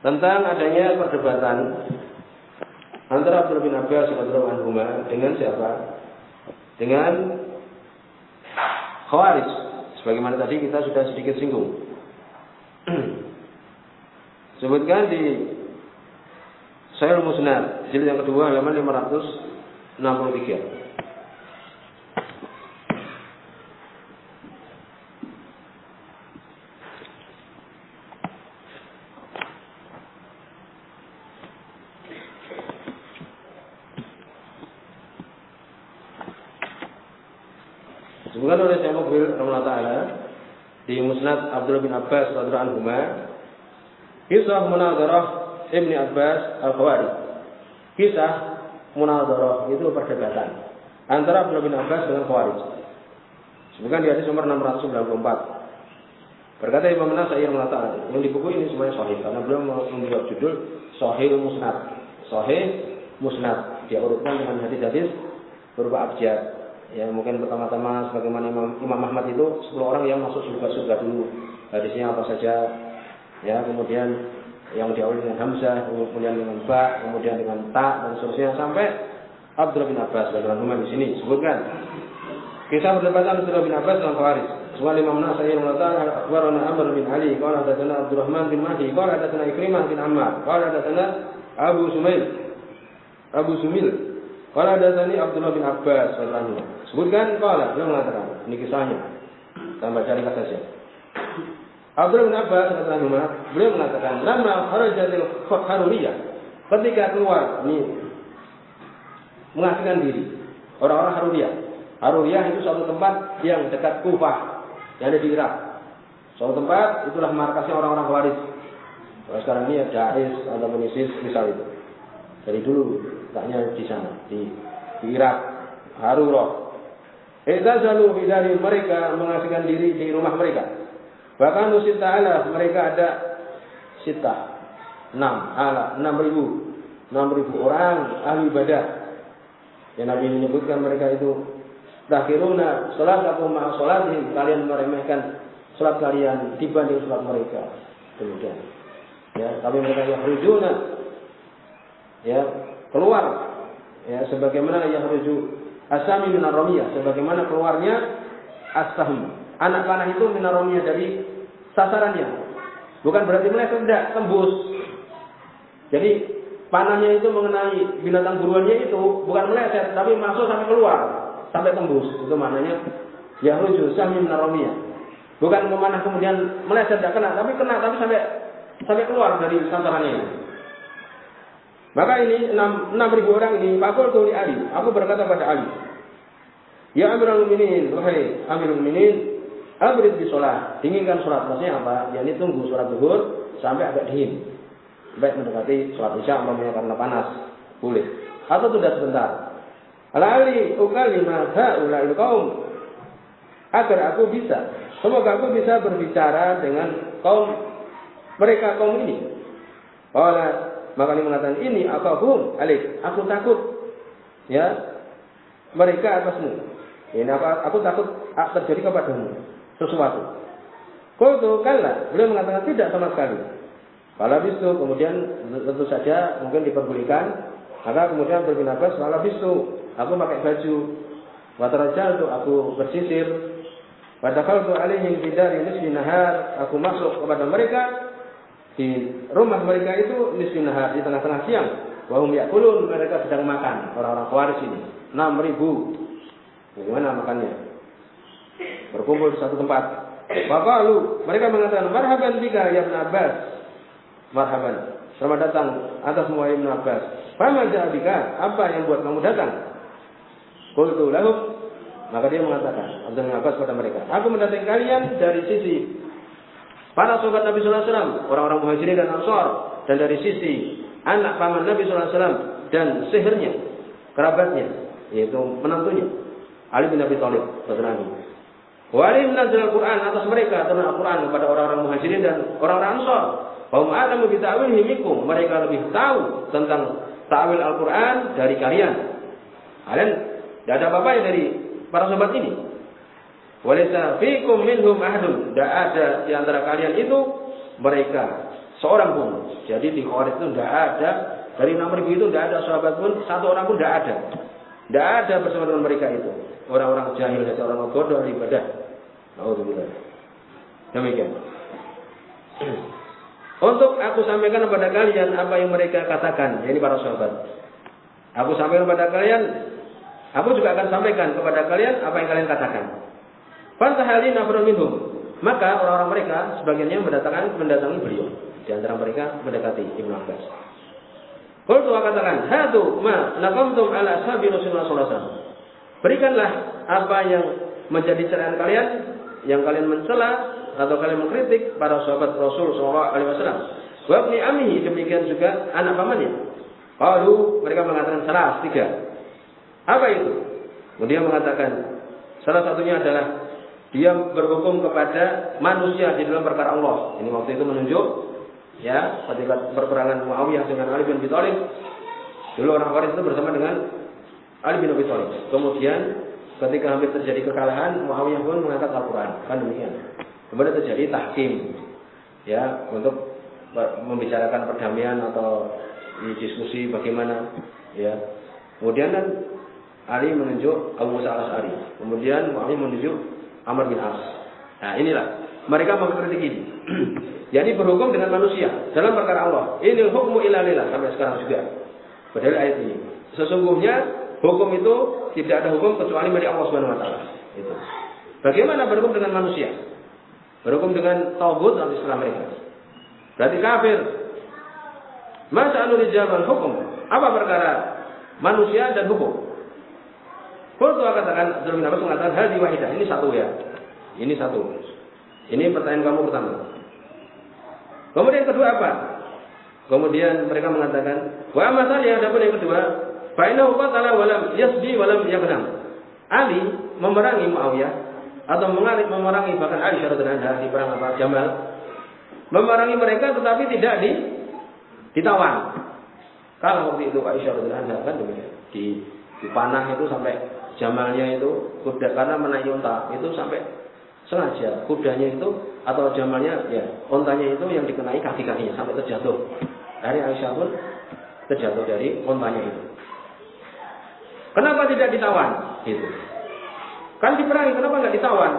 Speaker 1: tentang adanya perdebatan antara Abdul bin Abbas radhiyallahu anhu dengan siapa? Dengan Khawarij. Sebagaimana tadi kita sudah sedikit singgung. Sebutkan di Sahih Musnad jilid yang kedua halaman 563. Disebutkan oleh Syekh Mukbil Rahimahullah Ta'ala di Musnad Abdullah bin Abbas radhiyallahu anhu kisah munadarah Ibni Abbas Al-Khawari. Kisah munadarah itu perdebatan antara Abdullah bin Abbas dengan Khawarij. Sebutkan di hadis nomor 694. Berkata Imam yang mengatakan, yang di buku ini semuanya sahih karena beliau membuat judul Sahih Musnad. Sahih Musnad. Dia urutkan dengan hadis-hadis berupa abjad ya mungkin pertama-tama sebagaimana Imam, Imam Ahmad itu 10 orang yang masuk surga-surga dulu hadisnya apa saja ya kemudian yang diawali dengan Hamzah kemudian dengan Ba kemudian dengan Ta dan seterusnya sampai Abdullah bin Abbas dan di sini sebutkan kisah perdebatan Abdullah bin Abbas dengan Khawarij Semua Imam Nasai yang mengatakan akhbarana Amr bin Ali qala hadatsana Abdurrahman bin Mahdi qala hadatsana Ikrimah bin Ammar qala hadatsana Abu Sumail Abu Sumil Qala hadatsani Abdullah bin Abbas radhiyallahu Sebutkan kala, beliau mengatakan, ini kisahnya. Tambah cari saja. Abdullah bin Abbas radhiyallahu beliau mengatakan, "Lamma kharajatil haruriyah." Ketika keluar ini mengasingkan diri orang-orang Haruriyah. Haruriyah itu suatu tempat yang dekat Kufah yang ada di Irak. Suatu tempat itulah markasnya orang-orang Khawarij. Kalau sekarang ini ada Daesh atau ISIS misal itu. Dari dulu taknya di sana di, di Irak Harurah Ihtazalu dari mereka mengasihkan diri di rumah mereka. Bahkan Nusit Ta'ala mereka ada sita. Enam, ala, enam ribu. Enam ribu orang ahli ibadah. Yang Nabi menyebutkan mereka itu. Takhiruna sholat aku ma'a sholatihim. Kalian meremehkan sholat kalian dibanding sholat mereka. Demikian. Ya, tapi mereka yang rujuna. Ya, keluar. Ya, sebagaimana yang rujuk Asami minar. Sebagaimana keluarnya as-sahm. Anak panah itu minar romiyah dari sasarannya. Bukan berarti meleset, tidak. Tembus. Jadi panahnya itu mengenai binatang buruannya itu bukan meleset, tapi masuk sampai keluar. Sampai tembus. Itu maknanya Yahruju sahmi minar romiyah. Bukan memanah kemudian meleset tidak kena, tapi kena tapi sampai sampai keluar dari sasarannya. Maka ini enam, enam ribu orang ini, Fakul tuli Ali. Aku berkata pada Ali. Ya Amirul Minin, wahai Amirul Minin, abrid di sholat. Dinginkan sholat. Maksudnya apa? Ya ini tunggu sholat zuhur sampai agak dingin. Baik mendekati sholat isya umpamanya karena panas. Boleh. Atau sudah sebentar. Alali ukalima ha'ula'il kaum. Agar aku bisa. Semoga aku bisa berbicara dengan kaum mereka kaum ini. Oleh maka dia mengatakan ini akahum alik. Aku takut ya mereka atasmu. Ini apa? Aku takut terjadi kepadamu sesuatu. Kau itu kalah. Beliau mengatakan tidak sama sekali. Kalau bisu kemudian tentu saja mungkin diperbolehkan. Maka kemudian berbinafas malah bisu. Aku pakai baju. Watarajal itu aku bersisir. Pada kalau alaihim tidak ini nahar. Aku masuk kepada mereka di rumah mereka itu nisfin nahar di tengah-tengah siang. Wahum yakulun mereka sedang makan orang-orang Khawarij ini. 6 ribu. Bagaimana makannya? Berkumpul di satu tempat. Faqalu, mereka mengatakan, "Marhaban bika ya Ibn Abbas." Marhaban. Selamat datang atas semua Ibn Abbas. Fama bika? Apa yang buat kamu datang? Qultu lahum maka dia mengatakan, Abdul Abbas kepada mereka, Aku mendatangi kalian dari sisi para sahabat Nabi Sallallahu Alaihi Wasallam, orang-orang muhajirin dan ansor, dan dari sisi anak paman Nabi Sallallahu Alaihi Wasallam dan sehernya, kerabatnya, yaitu menantunya, Ali bin Abi Thalib, radhiyallahu Wali menazil Al-Quran atas mereka turun Al-Quran kepada orang-orang muhajirin dan orang-orang ansor. Kaum adamu bita'wil himikum. Mereka lebih tahu tentang ta'wil Al-Quran dari kalian. Kalian tidak ada apa-apa dari para sahabat ini. Walisa fikum minhum ahadun. Tidak ada di antara kalian itu mereka seorang pun. Jadi di Khawarij itu tidak ada dari enam ribu itu tidak ada sahabat pun satu orang pun tidak ada. Tidak ada bersama dengan mereka itu. Orang-orang jahil dan orang bodoh ibadah. Alhamdulillah. Demikian. Untuk aku sampaikan kepada kalian apa yang mereka katakan, ini para sahabat. Aku sampaikan kepada kalian, aku juga akan sampaikan kepada kalian apa yang kalian katakan. Fantahali nafrun minhum. Maka orang-orang mereka sebagiannya mendatangkan mendatangi beliau. Di antara mereka mendekati Ibnu Abbas. Qultu katakan, "Hadu ma naqamtum ala sabi Rasulullah wasallam." Berikanlah apa yang menjadi ceriaan kalian yang kalian mencela atau kalian mengkritik para sahabat Rasul Shallallahu Alaihi Wasallam. Wabni amihi demikian juga anak pamannya. Lalu mereka mengatakan salah tiga. Apa itu? Kemudian mengatakan salah satunya adalah dia berhukum kepada manusia di dalam perkara Allah. Ini waktu itu menunjuk ya ketika perperangan Muawiyah dengan Ali bin Abi Thalib. Dulu orang Khawarij itu bersama dengan Ali bin Abi Thalib. Kemudian ketika hampir terjadi kekalahan, Muawiyah pun mengangkat Al-Quran. Kan demikian. Kemudian terjadi tahkim. Ya, untuk membicarakan perdamaian atau diskusi bagaimana. Ya. Kemudian kan Ali menunjuk Abu Musa al-As'ari. Kemudian Muawiyah menunjuk Amr bin As. Nah inilah. Mereka mengkritik ini. Jadi berhukum dengan manusia dalam perkara Allah. Ini hukmu ilalillah sampai sekarang juga. Padahal ayat ini. Sesungguhnya Hukum itu tidak ada hukum kecuali dari Allah Subhanahu wa taala. Itu. Bagaimana berhukum dengan manusia? Berhukum dengan taubat dalam Islam mereka. Berarti kafir. Masa anu jaman hukum? Apa perkara manusia dan hukum? Kalau katakan Abdul bin Abbas mengatakan hal wahidah. Ini satu ya. Ini satu. Ini pertanyaan kamu pertama. Kemudian kedua apa? Kemudian mereka mengatakan, wa masalah yang ada pun yang kedua, Fa'inahu qatala walam yasbi walam yaghnam. Ali memerangi Muawiyah atau mengarik memerangi bahkan Aisyah radhiyallahu di perang apa Jamal. Memerangi mereka tetapi tidak di ditawan. Kalau waktu itu Aisyah radhiyallahu kan demikian. Di di panah itu sampai Jamalnya itu kuda karena menaiki unta itu sampai sengaja kudanya itu atau jamalnya ya ontanya itu yang dikenai kaki kakinya sampai terjatuh dari Aisyah pun terjatuh dari ontanya itu Kenapa tidak ditawan? Gitu. Kan diperangi, kenapa nggak ditawan?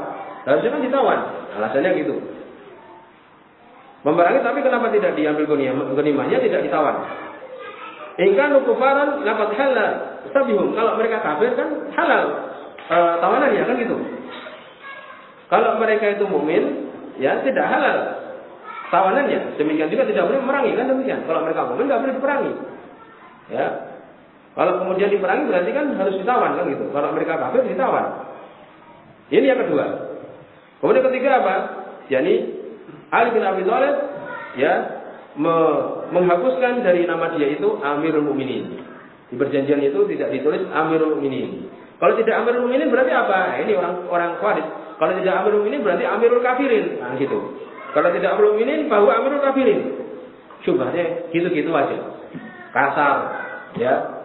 Speaker 1: Harusnya kan ditawan. Alasannya gitu. Memerangi tapi kenapa tidak diambil genimahnya tidak ditawan? Hingga nukufaran dapat halal sabihum. Kalau mereka kafir kan halal e, tawanannya kan gitu. Kalau mereka itu mukmin ya tidak halal tawanannya. Demikian juga tidak boleh memerangi kan demikian. Kalau mereka mukmin nggak boleh diperangi. Ya, kalau kemudian diperangi berarti kan harus ditawan kan gitu. Kalau mereka kafir ditawan. Ini yang kedua. Kemudian ketiga apa? Yani Ali bin Abi Thalib ya me menghapuskan dari nama dia itu Amirul Mukminin. Di perjanjian itu tidak ditulis Amirul Mukminin. Kalau tidak Amirul Mukminin berarti apa? Ini orang orang Khawarij. Kalau tidak Amirul Mukminin berarti Amirul Kafirin. Nah, gitu. Kalau tidak Amirul Mukminin bahwa Amirul Kafirin. Syubhanya gitu-gitu aja. Kasar, ya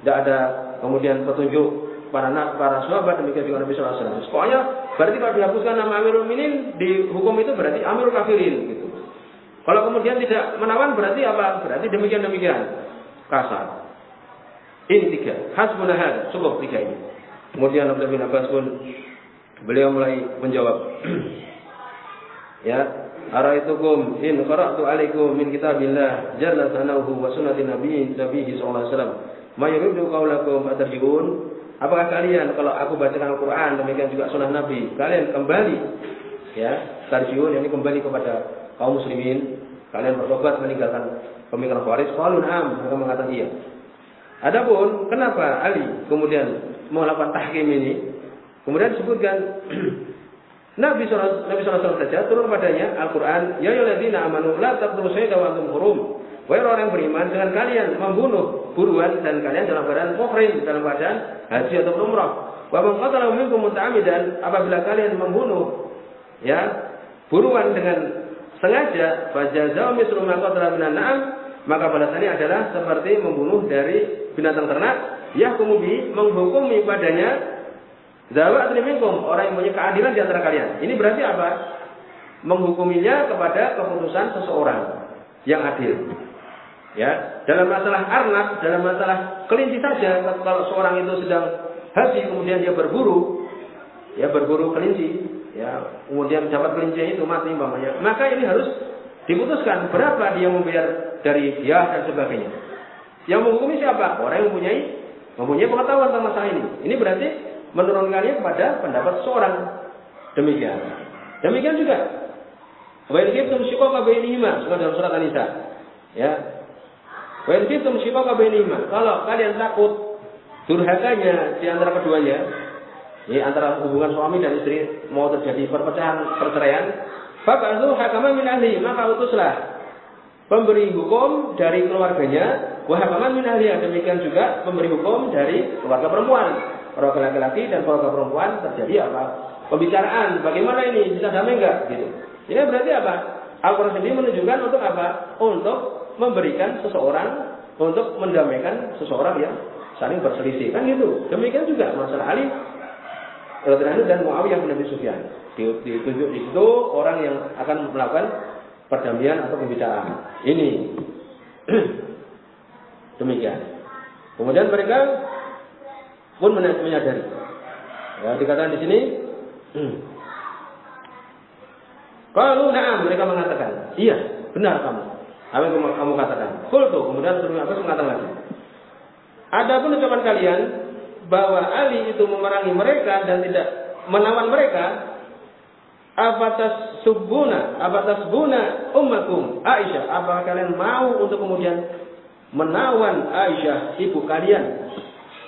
Speaker 1: tidak ada kemudian petunjuk para para sahabat demikian juga Nabi Sallallahu Alaihi Wasallam. Pokoknya berarti kalau dihapuskan nama Amirul Minin di hukum itu berarti Amirul Kafirin gitu. Kalau kemudian tidak menawan berarti apa? Berarti demikian demikian kasar. Ini tiga. Hasbunahad. Cukup tiga ini. Kemudian Abdullah bin Abbas pun beliau mulai menjawab. ya, Araitukum in qara'tu alaikum min kitabillah jalla sanahu wa sunnati nabiyyi nabiyyi sallallahu alaihi wasallam Mayuridu qaulakum fatarjiun. Apakah kalian kalau aku bacakan Al-Quran demikian juga sunnah Nabi, kalian kembali Ya, tarjiun ini kembali kepada kaum muslimin. Kalian bertobat meninggalkan pemikiran Khawarij. Qalu na'am, mereka mengatakan iya. Adapun kenapa Ali kemudian melakukan tahkim ini? Kemudian disebutkan Nabi SAW, Nabi SAW saja turun padanya Al-Quran, Ya yuladina amanu la wa antum hurum. Wahai orang yang beriman dengan kalian membunuh buruan dan kalian dalam keadaan muhrim, dalam keadaan haji atau umrah. Wa man qatala minkum muta'ammidan apabila kalian membunuh ya buruan dengan sengaja fajazau mislu ma qatala minan na'am maka balasannya adalah seperti membunuh dari binatang ternak ya kemudian menghukumi padanya Zawat minkum orang yang punya keadilan di antara kalian. Ini berarti apa? Menghukuminya kepada keputusan seseorang yang adil. Ya, dalam masalah arnab, dalam masalah kelinci saja, kalau seorang itu sedang haji kemudian dia berburu, ya berburu kelinci, ya kemudian dapat kelinci itu mati umpamanya, maka ini harus diputuskan berapa dia membayar dari dia dan sebagainya. Yang menghukumi siapa? Orang yang mempunyai mempunyai pengetahuan tentang masalah ini. Ini berarti menurunkannya kepada pendapat seorang. Demikian. Demikian juga. Wa in khiftum shiqaqa bainihima, dalam surat An-Nisa. Ya. Wa in khiftum shiqaqa bainihima. Kalau kalian takut durhakanya di antara keduanya, ya antara hubungan suami dan istri mau terjadi perpecahan, perceraian, fa'azu hakaman min ahli, maka utuslah pemberi hukum dari keluarganya, wa hakaman min ahli, demikian juga pemberi hukum dari keluarga perempuan keluarga laki-laki dan keluarga perempuan terjadi apa? Pembicaraan, bagaimana ini bisa damai enggak? Gitu. Ini berarti apa? Al-Quran sendiri menunjukkan untuk apa? Untuk memberikan seseorang, untuk mendamaikan seseorang yang saling berselisih. Kan gitu. Demikian juga masalah Ali Radhiyallahu dan Muawiyah bin Abi Sufyan. Ditunjuk di situ orang yang akan melakukan perdamaian atau pembicaraan. Ini demikian. Kemudian mereka pun menyadari. Ya, dikatakan di sini, kalau na'am mereka mengatakan, iya, benar kamu. Apa yang kamu katakan? tuh kemudian Rasulullah apa mengatakan lagi. Adapun ucapan kalian bahwa Ali itu memerangi mereka dan tidak menawan mereka, abatas subuna, abatas buna ummakum Aisyah. Apakah kalian mau untuk kemudian menawan Aisyah ibu kalian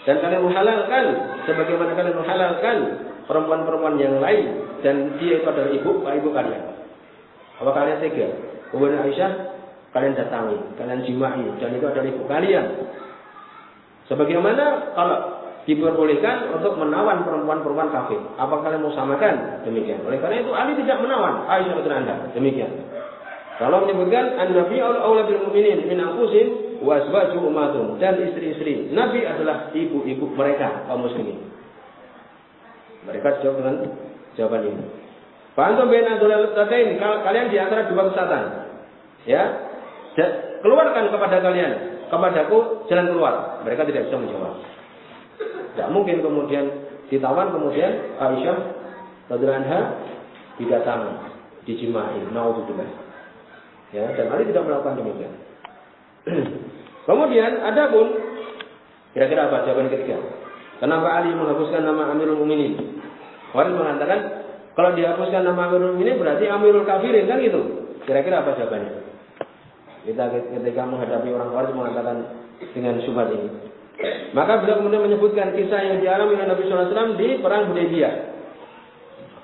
Speaker 1: dan kalian menghalalkan sebagaimana kalian menghalalkan perempuan-perempuan yang lain dan dia itu adalah ibu ibu kalian. Apa kalian tega? Kemudian Aisyah kalian datangi, kalian jimai dan itu adalah ibu kalian. Sebagaimana kalau diperbolehkan untuk menawan perempuan-perempuan kafir. Apa kalian mau samakan? Demikian. Oleh karena itu Ali tidak menawan Aisyah radhiyallahu Demikian. Kalau menyebutkan an-nabi aula bil mu'minin min anfusihim waswaju umatum dan istri-istri Nabi adalah ibu-ibu mereka kaum muslimin. Mereka jawab dengan jawaban ini. Fantum bain ini kalian di antara dua kesatan. Ya. Keluarkan kepada kalian, kepadaku jalan keluar. Mereka tidak bisa menjawab. Tidak mungkin kemudian ditawan kemudian Aisyah radhiyallahu didatangi, dijimai, naudzubillah. Ya, dan Ali tidak melakukan demikian. Kemudian ada pun kira-kira apa jawaban ketiga? Kenapa Ali menghapuskan nama Amirul Mukminin? Khawarij mengatakan kalau dihapuskan nama Amirul Mukminin berarti Amirul Kafirin kan gitu. Kira-kira apa jawabannya? Kita ketika menghadapi orang Khawarij mengatakan dengan syubhat ini. Maka beliau kemudian menyebutkan kisah yang dialami oleh Nabi SAW di perang Hudaybiyah.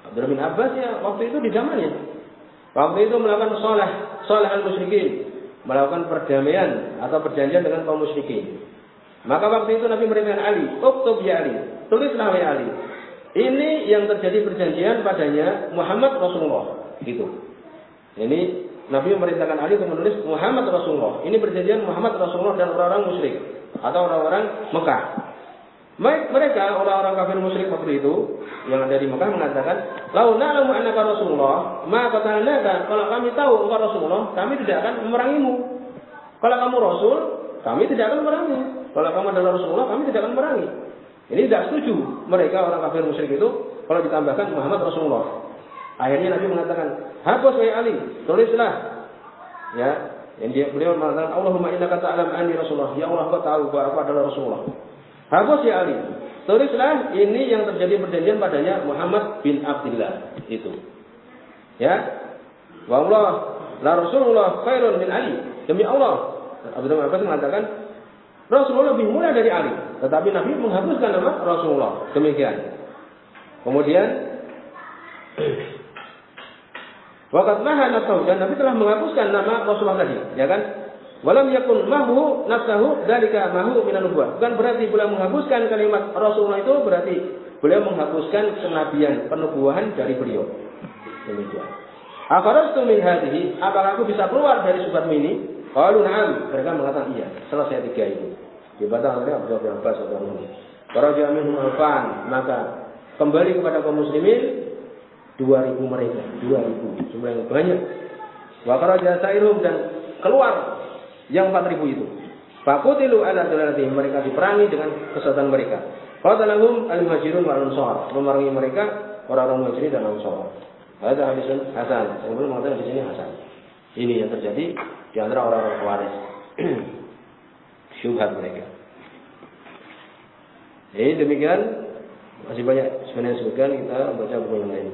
Speaker 1: Abdullah bin Abbas ya waktu itu di zamannya. Waktu itu melakukan sholah, sholah al-musyrikin melakukan perdamaian atau perjanjian dengan kaum musyrikin. Maka waktu itu Nabi memerintahkan Ali, "Uktub ya Ali, tulislah ya Ali." Ini yang terjadi perjanjian padanya Muhammad Rasulullah. Gitu. Ini Nabi memerintahkan Ali untuk menulis Muhammad Rasulullah. Ini perjanjian Muhammad Rasulullah dan orang-orang musyrik atau orang-orang Mekah. Mereka orang-orang kafir musyrik waktu itu yang ada di Mekah mengatakan, "Lau na'lamu annaka Rasulullah, maka qatalnaka." Kalau kami tahu engkau Rasulullah, kami tidak akan memerangimu. Kalau kamu Rasul, kami tidak akan memerangi. Kalau kamu adalah Rasulullah, kami tidak akan memerangi. Ini tidak setuju mereka orang kafir musyrik itu kalau ditambahkan Muhammad Rasulullah. Akhirnya Nabi mengatakan, "Hapus wahai Ali, tulislah." Ya, yang dia beliau mengatakan, "Allahumma innaka ta'lam anni Rasulullah." Ya Allah, kau tahu bahwa aku adalah Rasulullah. Hapus ya Ali. Tulislah ini yang terjadi perjanjian padanya Muhammad bin Abdullah itu. Ya. Wa Allah la Rasulullah khairun min Ali. Demi Allah. Abdullah Abbas mengatakan Rasulullah lebih mulia dari Ali. Tetapi Nabi menghapuskan nama Rasulullah. Demikian. Kemudian Wakat naha nafsahu dan Nabi telah menghapuskan nama Rasulullah tadi, ya kan? Walam yakun mahu nafsahu dalika mahu minan nubuwah. Bukan berarti beliau menghapuskan kalimat Rasulullah itu berarti beliau menghapuskan kenabian, penubuhan dari beliau. Demikian. Akharastu min hadhihi, apakah aku bisa keluar dari surat ini? Qalu na'am. Mereka mengatakan iya. Selesai tiga itu. Dibatal oleh Abdullah bin Abbas radhiyallahu Para jamin maka kembali kepada kaum muslimin 2000 mereka, 2000 jumlah yang banyak. Wa kharaja sa'irum dan keluar yang 4000 itu. Fakutilu ala dalatihim mereka diperangi dengan kesatuan mereka. Qatalahum al-muhajirun wal ansar. Memerangi mereka orang-orang muhajirin dan ansar. Ada hadisun Hasan. Yang belum mengatakan di sini Hasan. Ini yang terjadi di antara orang-orang Khawarij. Syubhat mereka. Jadi demikian masih banyak sebenarnya sebutkan kita baca buku yang lain.